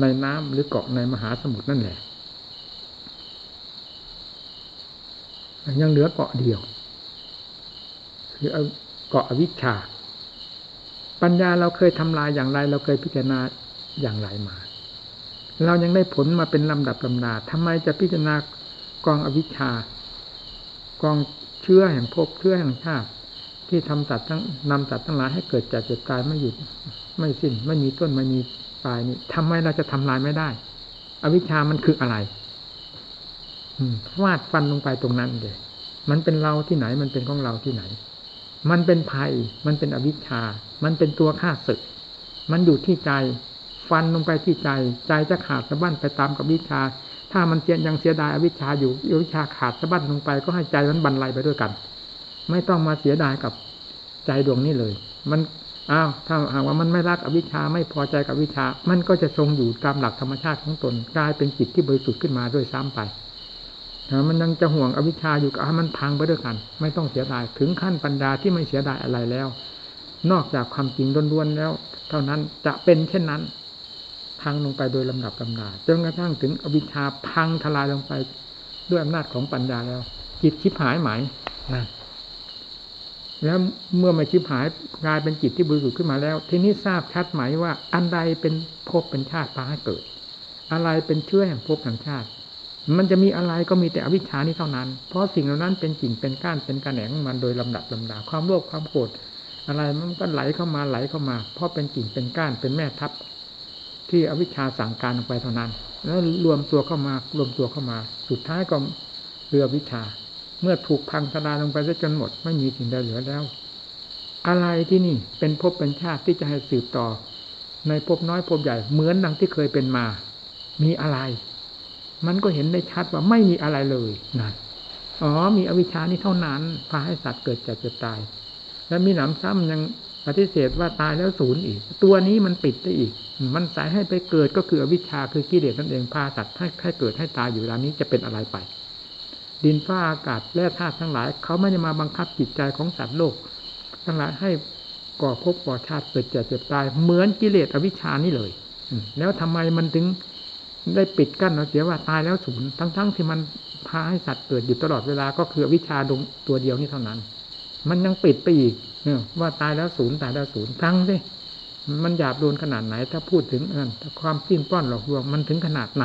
ในน้ำหรือเกาะในมหาสมุทรนั่นแหละ ยังเหลือเกาะเดียว คือเกาะอวิชชา ปัญญาเราเคยทำลายอย่างไร เราเคยพิจารณาอย่างไรมา เรายังได้ผลมาเป็นลำดับลำดาทำไมจะพิจารณากองอวิชชา กองเชื้อแห่งภพเชื้อแห่งชาติ ที่ทำตัดทั้งนำตัดทั้งหลายให้เกิดจากเกิดตายไม่หยุดไม่สิ้น ไม่มีต้นไม่มีปลายนี่ทำไมเราจะทำลายไม่ได้ อวิชชามันคืออะไร ฟาดฟันลงไปตรงนั้นเลยมันเป็นเราที่ไหน มันเป็นของเราที่ไหน มันเป็นภัย มันเป็นอวิชชา มันเป็นตัวฆ่าศึก มันอยู่ที่ใจ ฟันลงไปที่ใจ ใจจะขาดสะบั้นไปตามกับวิชา ถ้ามันเสียยังเสียดายอวิชชาอยู่อวิชชาขาดสะบั้นลงไป ก็ให้ใจมันบรรลัยไปด้วยกัน ไม่ต้องมาเสียดายกับใจดวงนี้เลย มันอ้าวถ้าหากว่ามันไม่รักอวิชชาไม่พอใจกับวิชา มันก็จะทรงอยู่ตามหลักธรรมชาติของตน กลายเป็นจิตที่บริสุทธิ์ขึ้นมาด้วยซ้ำไป มันยังจะห่วงอวิชชาอยู่ก็ให้มันพังไปด้วยกัน ไม่ต้องเสียดายถึงขั้นปัญญาที่ไม่เสียดายอะไรแล้ว นอกจากความจริงล้วนๆแล้ว เท่านั้นจะเป็นเช่นนั้น พังลงไปโดยลำดับลำดาจนกระทั่งถึงอวิชชาพังทลายลงไปด้วยอำนาจของปัญญาแล้ว จิตชิบหายไหมนะแล้วเมื่อม่ชิบหายกลายเป็นจิตที่บริสุทธิ์ขึ้นมาแล้ว ทีนี้ทราบชัดไหมว่า อันใดเป็นภพเป็นชาติพาให้เกิด อะไรเป็นเชื้อแห่งภพแห่งชาติ มันจะมีอะไรก็มีแต่อวิชชานี้เท่านั้น เพราะสิ่งเหล่านั้นเป็นกิ่งเป็นก้านเป็นกระแหนงมันโดยลำดับลำดาความโลภความโกรธอะไรมันก็ไหลเข้ามาไหลเข้ามา เพราะเป็นกิ่งเป็นก้านเป็นแม่ทัพที่อวิชชาสั่งการลงไปเท่านั้น แล้วรวมตัวเข้ามารวมตัวเข้ามา สุดท้ายก็เรือวิชา เมื่อถูกพังทลายลงไปได้จนหมด ไม่มีสิ่งใดเหลือแล้ว อะไรที่นี่เป็นภพเป็นชาติที่จะให้สืบต่อ ในภพน้อยภพใหญ่เหมือนดังที่เคยเป็นมา มีอะไร มันก็เห็นได้ชัดว่าไม่มีอะไรเลยนั่นอ๋อ มีอวิชชานี่เท่านั้น พาให้สัตว์เกิดจากจะตาย แล้วมีหนำซ้ำยังปฏิเสธว่าตายแล้วศูนย์อีก ตัวนี้มันปิดได้อีก มันสายให้ไปเกิดก็คืออวิชชาคือกิเลสนั่นเองพาสัตว์ให้ให้เกิดให้ตายอยู่เวลานี้จะเป็นอะไรไป ดินฟ้าอากาศแร่ธาตุทั้งหลาย เขาไม่ได้มาบังคับจิตใจของสัตว์โลก ทั้งหลายให้ก่อภพก่อชาติเกิดเจ็บเจ็บตาย เหมือนกิเลสอวิชชานี่เลยแล้วทำไมมันถึง ได้ปิดกั้นเราเสียว่าตายแล้วศูนย์ทั้งๆทที่มันพาให้สัตว์เกิดอยู่ตลอดเวลาก็คือวิชาดวงตัวเดียวนี้เท่านั้น มันยังปิดไปอีกเนี่ยว่าตายแล้วศูนย์ตายแล้วศูนย์ทั้งสิมันหยาบโดนขนาดไหน ถ้าพูดถึงอันความสิ้นป้อนหลอกลวงมันถึงขนาดไหน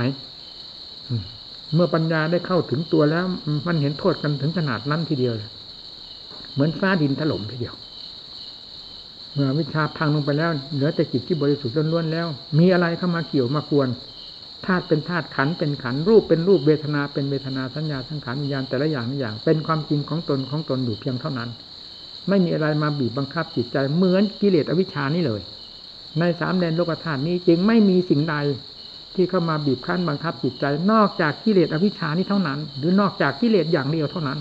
เมื่อปัญญาได้เข้าถึงตัวแล้ว มันเห็นโทษกันถึงขนาดนั้นทีเดียวเหมือนฟ้าดินถล่มทีเดียว เมื่อวิชาพังลงไปแล้วเหลือแต่จิตที่บริสุทธิ์ล้วนๆแล้ว มีอะไรเข้ามาเกี่ยวมากวน ธาตุเป็นธาตุขันเป็นขันรูปเป็นรูปเวทนาเป็นเวทนาสัญญาสังขารวิญญาณแต่ละอย่างอย่าง เป็นความจริงของตนของตนอยู่เพียงเท่านั้น ไม่มีอะไรมาบีบบังคับจิตใจเหมือนกิเลสอวิชานี้เลย ในสามแดนโลกธาตุนี้จึงไม่มีสิ่งใดที่เข้ามาบีบคั้นบังคับจิตใจ นอกจากกิเลสอวิชานี้เท่านั้น หรือนอกจากกิเลสอย่างเดียวเท่านั้น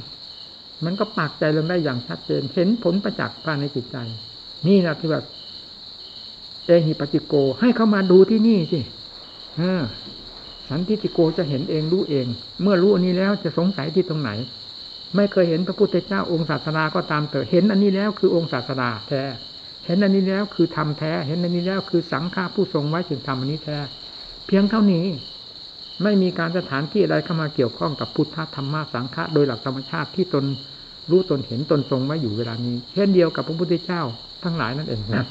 มันก็ปากใจลงได้อย่างชัดเจนเห็นผลประจักษ์ภายในจิตใจ นี่นะที่แบบเอหิปจิโกให้เข้ามาดูที่นี่สิ สันทิติโกจะเห็นเองรู้เอง เมื่อรู้อันนี้แล้วจะสงสัยที่ตรงไหน ไม่เคยเห็นพระพุทธเจ้าองค์ศาสนาก็ตามเถอะเห็นอันนี้แล้วคือองค์ศาสนาแท้เห็นอันนี้แล้วคือธรรมแท้ เห็นอันนี้แล้วคือสังฆาผู้ทรงไว้ถึงธรรมอันนี้แท้ เพียงเท่านี้ ไม่มีการสถานที่อะไรเข้ามาเกี่ยวข้องกับพุทธธรรมะสังฆะโดยหลักธรรมชาติที่ตนรู้ตนเห็นตนทรงไว้อยู่เวลานี้ เช่นเดียวกับพระพุทธเจ้าทั้งหลายนั่นเองนะ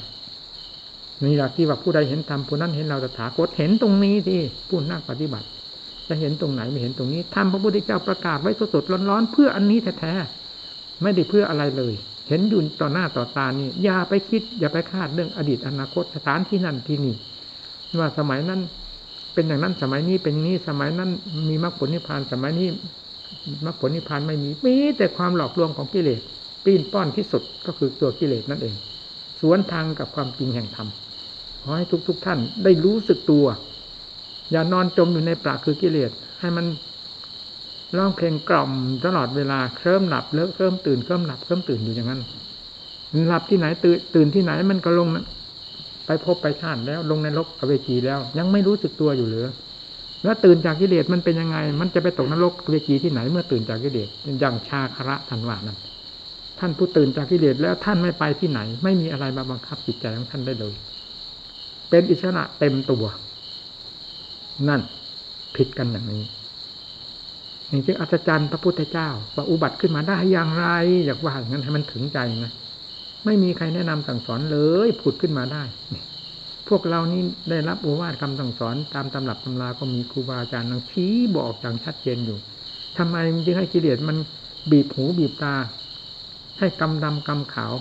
นี่หลักที่ว่าผู้ใดเห็นธรรมผู้นั้นเห็นเราตถาคตเห็นตรงนี้ที่ผู้นักปฏิบัติ จะเห็นตรงไหนไม่เห็นตรงนี้ธรรมพระพุทธเจ้าประกาศไว้สดๆร้อนๆเพื่ออันนี้แท้ๆไม่ได้เพื่ออะไรเลย เห็นอยู่ต่อหน้าต่อตานี่อย่าไปคิด อย่าไปคาดเรื่องอดีตอนาคตสถานที่นั่นที่นี่ว่าสมัยนั้นเป็นอย่างนั้นสมัยนี้เป็นอย่างนี้สมัยนั้นมีมรรคผลนิพพานสมัยนี้มรรคผลนิพพานไม่มีมีแต่ความหลอกลวงของกิเลสปีนป้อนที่สุดก็คือตัวกิเลสนั่นเอง สวนทางกับความจริงแห่งธรรม ขอให้ทุกๆทท่านได้รู้สึกตัว อย่านอนจมอยู่ในปราคือกิเลส ให้มันร้องเพลงกล่อมตลอดเวลาเคลิ้มหลับเลิกเคลิ้มตื่นเคลิ้มหลับเคลิ้มตื่นอยู่อย่างนั้นหลับที่ไหนตื่นตื่นที่ไหนมันก็ลงไปพบไปชาติแล้วลงในลกอเวจีแล้ว ยังไม่รู้สึกตัวอยู่หรือแล้วตื่นจากกิเลสมันเป็นยังไง มันจะไปตกนรกอเวจีที่ไหน เมื่อตื่นจากกิเลสอย่างชาคระทันวานั้น ท่านผู้ตื่นจากกิเลสแล้วท่านไม่ไปที่ไหน ไม่มีอะไรมาบังคับจิตใจของท่านได้เลย เป็นอิสระเต็มตัว นั่นผิดกันอย่างนี้นี่จึงอัศจรรย์พระพุทธเจ้าว่าอุบัติขึ้นมาได้อย่างไร อยากว่าอย่างนั้นให้มันถึงใจนะไม่มีใครแนะนำสั่งสอนเลยผุดขึ้นมาได้พวกเรานี่ได้รับอุวาทคำสั่งสอนตามตำรับตำราก็มีครูบาอาจารย์นังชี้บอกอย่างชัดเจนอยู่ทำไมจึงให้กิเลสมันบีบหูบีบตา ให้กำดำกำขาว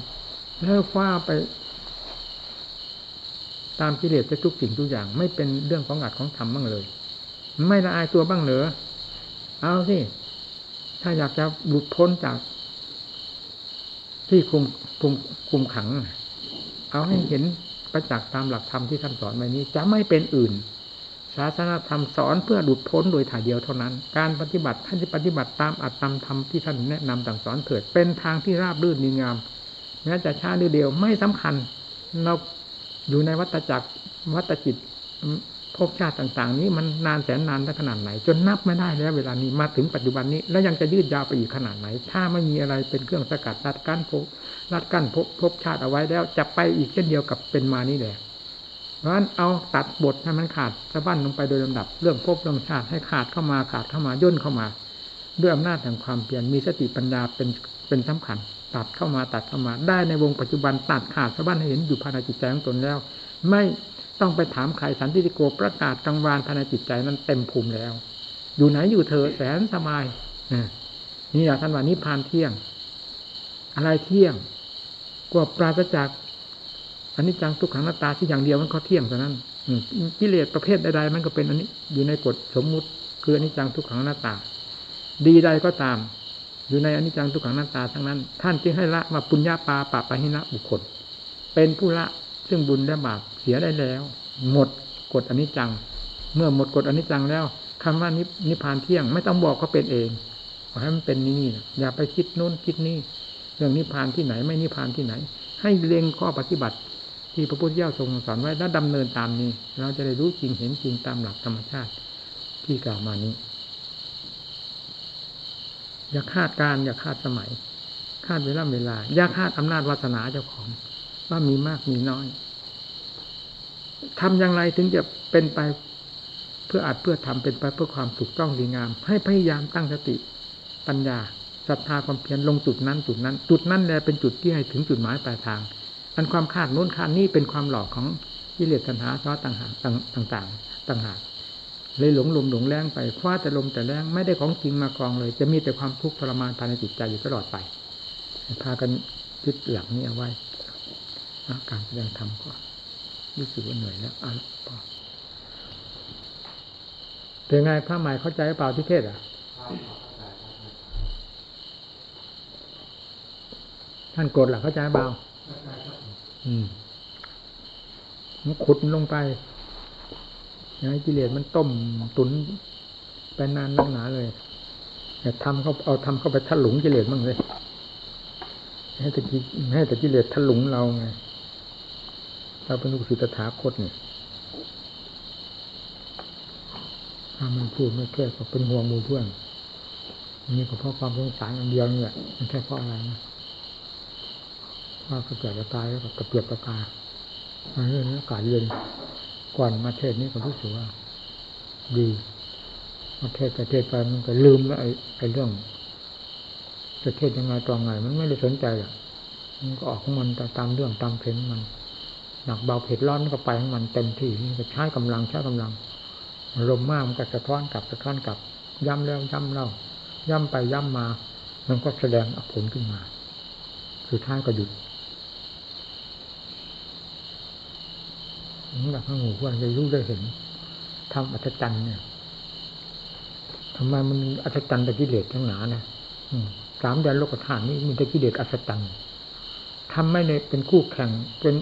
แล้วคว้าไป ตามกิเลสไปทุกสิ่งทุกอย่าง ไม่เป็นเรื่องของอัดของทำบ้างเลย ไม่ละอายตัวบ้างเหรอเอาสิถ้าอยากจะหลุดพ้นจากที่คุมคุมคุมขัง เอาให้เห็นประจักษ์ตามหลักธรรมที่ท่านสอนไว้นี้ จะไม่เป็นอื่น ศาสนาธรรมสอนเพื่อหลุดพ้นโดยถ่ายเดียวเท่านั้น การปฏิบัติท่านจะปฏิบัติตามอัตตามธรรมที่ท่านแนะนำต่างสอนเถิด เป็นทางที่ราบรื่นดีงามแม้จะช้าหรือเดียวไม่สำคัญ เรา อยู่ในวัฏจักรวัฏจิตภพชาติต่าง ๆ นี้มันนานแสนนานได้ขนาดไหน จนนับไม่ได้แล้วเวลานี้มาถึงปัจจุบันนี้ แล้วยังจะยืดยาวไปอีกขนาดไหน ถ้าไม่มีอะไรเป็นเครื่องสกัดรัดกั้นภพรัดกั้นภพภพชาติเอาไว้แล้วจะไปอีกเช่นเดียวกับเป็นมานี่แหละเพราะฉะนั้นเอาตัดบทให้มันขาดสะบั้นลงไปโดยลำดับ เรื่องภพเรื่องชาติให้ขาดเข้ามาขาดเข้ามาย่นเข้ามา ด้วยอำนาจแห่งความเปลี่ยนมีสติปัญญาเป็นเป็นสำคัญ ตัดเข้ามาตัดเข้ามา ได้ในวงปัจจุบันตัดขาดสะบั้นให้เห็นอยู่ภายในจิตใจของตนแล้ว ไม่ต้องไปถามใครสันติโกประกาศกลางวานภายในจิตใจนั้นเต็มภูมิแล้ว อยู่ไหนอยู่เธอแสนสบายนี่แหละท่านว่านิพานเที่ยง อะไรเที่ยงกว่าปราศจากอันนี้จังทุกขังหน้าตาที่อย่างเดียวมันก็เที่ยงเท่านั้นกิเลสประเภทใดๆมันก็เป็นอันนี้อยู่ในกฎสมมุติ คืออันนี้จังทุกขังหน้าตา ดีใดก็ตาม อยู่ในอนนี้จังทุกขังหน้าตาทั้งนั้น ท่านจึงให้ละมาปุญญาปาปะปะหินะบุคคล เป็นผู้ละซึ่งบุญและบาปเสียได้แล้ว หมดกฎอนิจจัง เมื่อหมดกฎอนิจจังแล้วคำว่านิพพานเที่ยงไม่ต้องบอกก็เป็นเองขอให้มันเป็นนี่อย่าไปคิดโน้นคิดนี่เรื่องนิพพานที่ไหนไม่นิพพานที่ไหน ให้เล็งข้อปฏิบัติ ที่พระพุทธเจ้าทรงสอนไว้แล้วดำเนินตามนี้ เราจะได้รู้จริงเห็นจริงตามหลักธรรมชาติที่กล่าวมานี้ อย่าคาดการอย่าคาดสมัย คาดเวลาเวลา อย่าคาดอำนาจวาสนาเจ้าของ ว่ามีมากมีน้อยทำอย่างไรถึงจะเป็นไปเพื่ออาจเพื่อทำเป็นไปเพื่อความถูกต้องดีงาม ให้พยายามตั้งสติปัญญาศรัทธาความเพียรลงจุดนั้นจุดนั้น จุดนั้นแหละเป็นจุดที่ให้ถึงจุดหมายปลายทาง อันความคาดโน้นคาดนี้เป็นความหลอกของกิเลสตัณหาซ้อต่างหากต่างๆต่างหาก เลยหลงลมหลงแรงไปคว้าแต่ลมแต่แรงไม่ได้ของจริงมากองเลย จะมีแต่ความทุกข์ทรมานภายในจิตใจอยู่ตลอดไปพากันยึดหลักนี้เอาไว้การแสดงธรรมก็รู้สึกว่าเหนื่อยแล้วอะพอเป็นไงพระใหม่เข้าใจเปล่าที่เทศอะท่านกดหลักเข้าใจเปล่าอืมขุดลงไป อย่างกิเลสมันต้มตุนไปนานนักหนาเลยแต่ทำเขาเอาทำเข้าไปถลุงกิเลสบ้างเลยให้แต่ให้แต่กิเลสถลุงเราไงเราเป็นลูกศิษย์ถาคตเนี่ยถ้ามันพูดไม่แค่ก็เป็นห่วงมูเพื่อนนี่ก็เพราะความสงสารอันเดียวนี่แหละมันแค่เพราะอะไรนะว่าเกิดจะตายแล้วก็เปียกกระกาเรื่องนี้อากาศเย็น ก่อนมาเทศนี้ก็รู้สึกว่า ดีมาเทศไปเทศไปมันก็ลืมแล้วไอ้ไอ้เรื่องจะเทศยังไงตอนไงมันไม่ได้สนใจอะมันก็ออกของมันตามเรื่องตามเพลงมันหนักเบาเผ็ดร้อนก็ไปของมันเต็มที่นี่ก็ใช้กำลังใช้กำลังลมมากมันก็สะท้อนกลับสะท้อนกลับ ย้ำแล้วย้ำเล่า ย้ำไปย้ำมา มันก็แสดงผลขึ้นมา สุดท้ายก็หยุด นี่แบบพระหูว่าจะรู้ได้เห็นทำอัศจรรย์เนี่ยทำไมมันอัศจรรย์แต่กิเลสทั้งหนานะสามแดนโลกธาตุนี่มีแต่กิเลสอัศจรรย์ทำไม่ในเป็นคู่แข่ง เป็น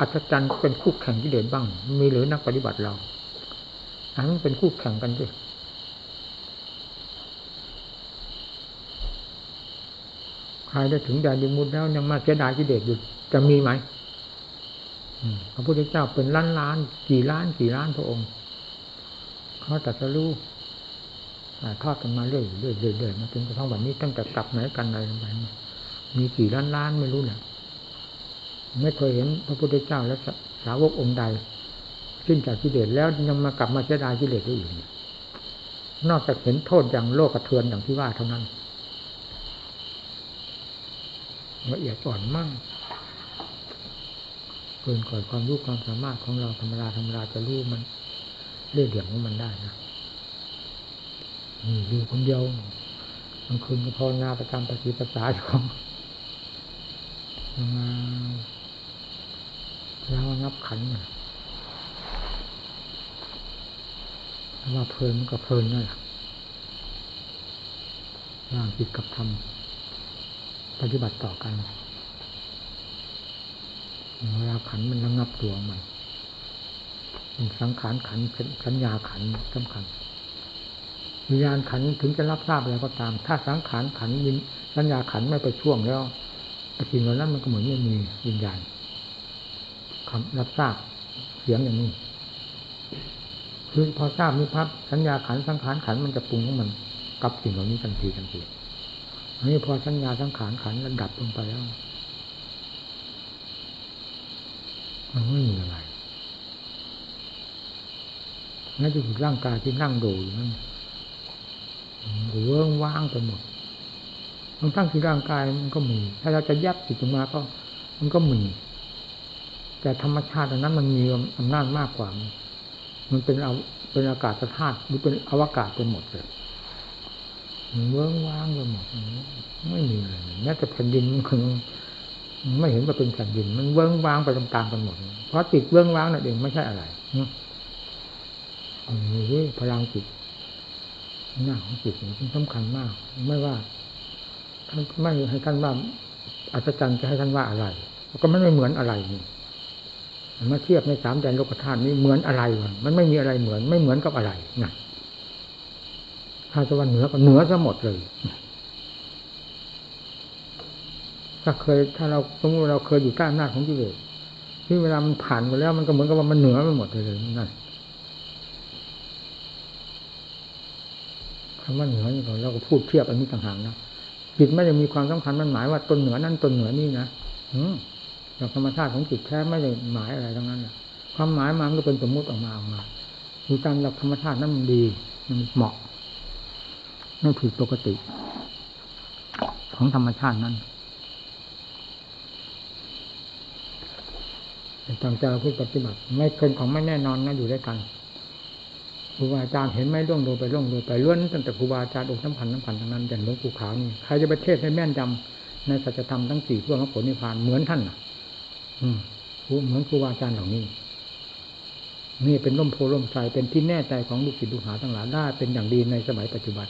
อัศจรรย์เป็นคู่แข่งกิเลสบ้าง มีหรือนักปฏิบัติเราอันนั้นเป็นคู่แข่งกันด้วยใครได้ถึงแดนดิมุดแล้วยังมาเสียดายกิเลสอยู่จะมีไหม พระพุทธเจ้าเป็นล้านล้านกี่ล้านกี่ล้านพระองค์เขาตรัสรู้ทอดกันมาเรื่อยเรื่อยเรื่อยเรื่อยมาจนกระทั่งวันนี้ตั้งแต่กลับไหนกันอะไรไปมีกี่ล้านล้านไม่รู้เนี่ยไม่เคยเห็นพระพุทธเจ้าและสาวกองค์ใดสิ้นจากกิเลสแล้วยังมากลับมาเสียดายกิเลสได้อีกเนี่ยนอกจากเห็นโทษอย่างโลกกระเทือนอย่างที่ว่าเท่านั้นละเอียดอ่อนมั่ง เกินก่อนความรู้ความสามารถของเราธรรมดาธรรมดาจะรู้มันเรื่องเดี่ยวของมันได้นะนี่อยู่คนเดียวกลางคืนก็ภาวนาประจำประสีภาษาของมาแล้วงับขันน่ะว่าเพลินมันก็เพลินนั่นแหละร่างจิตกับธรรมปฏิบัติต่อกัน เวลาขันมันระงับตัวมันสังขารขันสัญญาขันสำคัญวิญญาณขันถึงจะรับทราบอะไรก็ตาม ถ้าสังขารขันวิญสัญญาขันไม่ไปช่วงแล้วสิ่งเหล่านั้นมันก็เหมือนไม่มีวิญญาณคำรับทราบเสียงอย่างนี้คือพอทราบนี้พับสัญญาขันสังขารขันมันจะปรุงของมันกับสิ่งเหล่านี้ทันทีทันทีอันนี้พอสัญญาสังขารขันระดับลงไปแล้ว มันไม่มีอะไรนั่นจะคือร่างกายที่นั่งดูอยู่นั่นเวิ้งว่างไปหมดบางทั้งที่ร่างกายมันก็มี ถ้าเราจะยับจิตออกมาก็มันก็มี แต่ธรรมชาติอันนั้นมันมีอำนาจมากกว่า มันเป็นเอาเป็นอากาศธาตุหรือเป็นอวกาศไปหมดเลยเวิ้งว่างไปหมดไม่มีอะไรแม้แต่แผ่นดินมันคง ไม่เห็นว่าเป็นแผ่นดิน มันเวิ้งว่างไปตามๆกันหมด เพราะจิตเวิ้งว่างนั่นเองไม่ใช่อะไรนี่พลังจิตหน้าของจิตมันสำคัญมาก ไม่ว่าท่านไม่ให้ท่านว่าอัศจรรย์จะให้ท่านว่าอะไรก็ไม่เหมือนอะไรนี่มาเทียบในสามแดนโลกธาตุนี้เหมือนอะไรมันไม่มีอะไรเหมือน ไม่เหมือนกับอะไรนะถ้าจะว่าเหนือก็เหนือซะหมดเลย ถ้าเคยถ้าเราสมมติเราเคยอยู่ใต้อำนาจของกิเลสที่เวลามันผ่านไปแล้ว มันก็เหมือนกับว่ามันเหนือไปหมดเลยนั่นคำว่าเหนือนี่เราก็พูดเทียบอันนี้ต่างหากนะจิตไม่ได้มีความสำคัญมันหมายว่าตนเหนือนั่นตนเหนือนี่นะอืมแต่ธรรมชาติของจิตแท้ไม่ได้หมายอะไรทั้งนั้นนะความหมายมันก็เป็นสมมุติออกมาออกมาดูตามหลักธรรมชาตินั้นมันดีมันเหมาะไม่ผิดปกติ ของธรรมชาตินั้น ตั้งใจพูดปฏิบัติ ไม่เป็นของไม่แน่นอนนะอยู่ด้วยกันครูบาอาจารย์เห็นไหมล่วงโดยไปล่วงโดยไปล้วนตั้งแต่ครูบาอาจารย์องค์สำคัญสำคัญทั้งนั้นอย่างหลวงปู่ขาวนี่ใครจะไปเทศให้แม่นจำในสัจธรรมทั้งสี่เพื่อมรรคผลนิพพานเหมือนท่านน่ะ อืมเหมือนครูบาอาจารย์เหล่านี้นี่เป็นร่มโพล่มใสเป็นที่แน่ใจของลูกศิษย์ลูกหาทั้งหลายได้เป็นอย่างดีในสมัยปัจจุบัน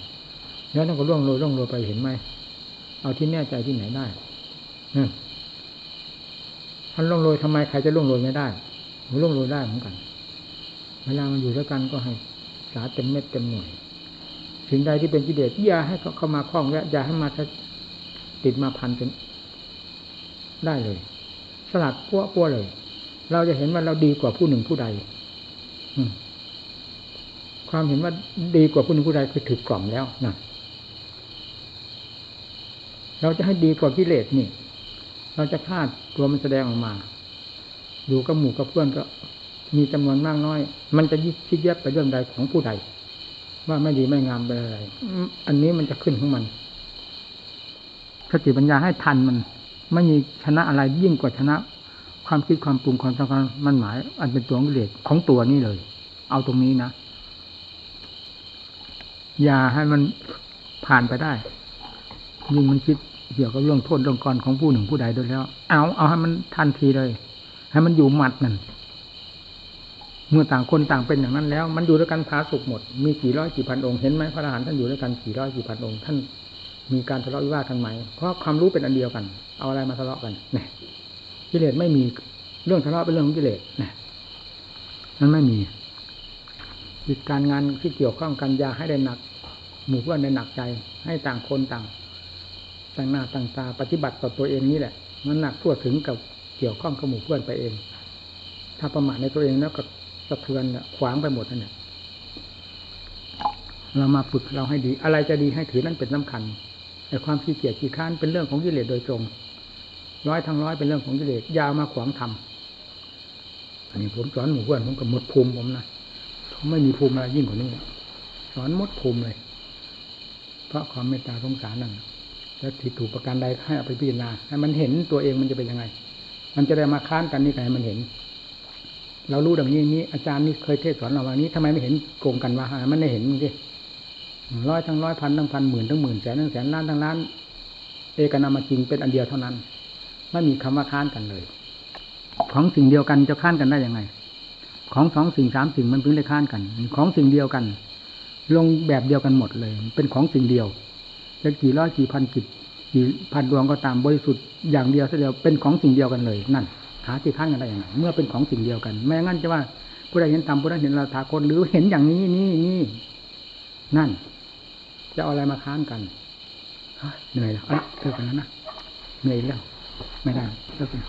แล้วท่นก็ล่วงโรยล่วงโรยไปเห็นไหมเอาที่แน่ใจที่ไหนได้ ท่านล่วงโรยทำไมใครจะล่วงโรยไม่ได้มันล่วงโรยได้เหมือนกัน เวลามันอยู่ด้วยกันก็ให้สาเต็มเม็ดเต็มหน่วยสิ่งใดที่เป็นกิเลสอย่าให้เขาเข้ามาคล้องแวะอย่าให้มาติดมาพันจนได้เลย สลัดปั้วปั้วเลย เราจะเห็นว่าเราดีกว่าผู้หนึ่งผู้ใดความเห็นว่าดีกว่าผู้หนึ่งผู้ใดคือถือกล่อมแล้วนะเราจะให้ดีกว่ากิเลสนี่ เราจะคาดตัวมันแสดงออกมา อยู่กับหมู่กับเพื่อนก็ มีจำนวนมากน้อย มันจะยิบคิดแยบไปเรื่องใดของผู้ใด ว่าไม่ดีไม่งามไปอะไร อันนี้มันจะขึ้นของมันสติปัญญาให้ทันมัน ไม่มีชนะอะไรยิ่งกว่าชนะ ความคิดความปรุงความสำคัญมันหมาย อันเป็นตัวกิเลสของตัวนี้เลย เอาตรงนี้นะอย่าให้มันผ่านไปได้ ยิ่งมันคิด เกี่ยวกับเรื่องโทษเรื่องกรของผู้หนึ่งผู้ใดโดยแล้ว เอาเอาให้มันทันทีเลย ให้มันอยู่หมัดนั่นเมื่อต่างคนต่างเป็นอย่างนั้นแล้ว มันอยู่ด้วยกันพาสุขหมด มีกี่ร้อยกี่พันองค์เห็นไหมพระอรหันต์ท่านอยู่ด้วยกันกี่ร้อยกี่พันองค์ท่านมีการทะเลาะวิวาทกันไหมเพราะความรู้เป็นอันเดียวกัน เอาอะไรมาทะเลาะกันเนี่ยกิเลสไม่มีเรื่องทะเลาะเป็นเรื่องของกิเลสเนี่ยมันไม่มีกิจการงานที่เกี่ยวข้องกันยาให้ได้หนัก หมู่เพื่อนได้หนักใจ ให้ต่างคนต่าง ต่างหน้าต่างตาปฏิบัติต่อตัวเองนี่แหละ มันหนักทั่วถึงกับเกี่ยวข้องกับหมู่เพื่อนไปเอง ถ้าประมาทในตัวเองแล้วก็สะเทือนขวางไปหมดนั่นแหละเรามาฝึกเราให้ดี อะไรจะดีให้ถือนั่นเป็นสำคัญแต่ความขี้เกียจขี้ค้านเป็นเรื่องของกิเลสโดยตรง ร้อยทั้งร้อยเป็นเรื่องของกิเลสยาวมาขวางทำอันนี้ผมสอนหมู่เพื่อนผมก็หมดภูมิผมนะผมไม่มีภูมิอะไรยิ่งกว่านี้สอนหมดภูมิเลย เพราะความเมตตาสงสารนั่น แล้วที่ถูกประการใดให้เอาไปพิจารณาให้มันเห็นตัวเองมันจะเป็นยังไง มันจะได้มาค้านกันนี่ไงมันเห็น เรารู้ดังนี้นี้อาจารย์นี่เคยเทศสอนเราวันนี้ทำไมไม่เห็นโกงกันวะมันไม่เห็นสิร้อยทั้งร้อยพันทั้งพันหมื่นทั้งหมื่นแสนทั้งแสนล้านทั้งล้าน เอกนามาจริงเป็นอันเดียวเท่านั้น ไม่มีคำว่าค้านกันเลย ของสิ่งเดียวกันจะค้านกันได้ยังไง ของสองสิ่งสามสิ่งมันเพิ่งได้ค้านกัน ของสิ่งเดียวกัน ลงแบบเดียวกันหมดเลย เป็นของสิ่งเดียว จะกี่ร้อยกี่พันกิจกี่พันดวงก็ตามบริสุทธิ์อย่างเดียวเสียเดียวเป็นของสิ่งเดียวกันเลยนั่นหาที่ค้านกันได้ยังไงเมื่อเป็นของสิ่งเดียวกัน แม้งั้นจะว่าผู้ใดเห็นธรรมผู้ใดเห็นเราถาคนหรือเห็นอย่างนี้นี่นี่นั่น จะเอาอะไรมาค้านกันเหนื่อยแล้วเอาละเลิกกันแล้วนะเหนื่อยแล้ว ไม่ได้เลิกกัน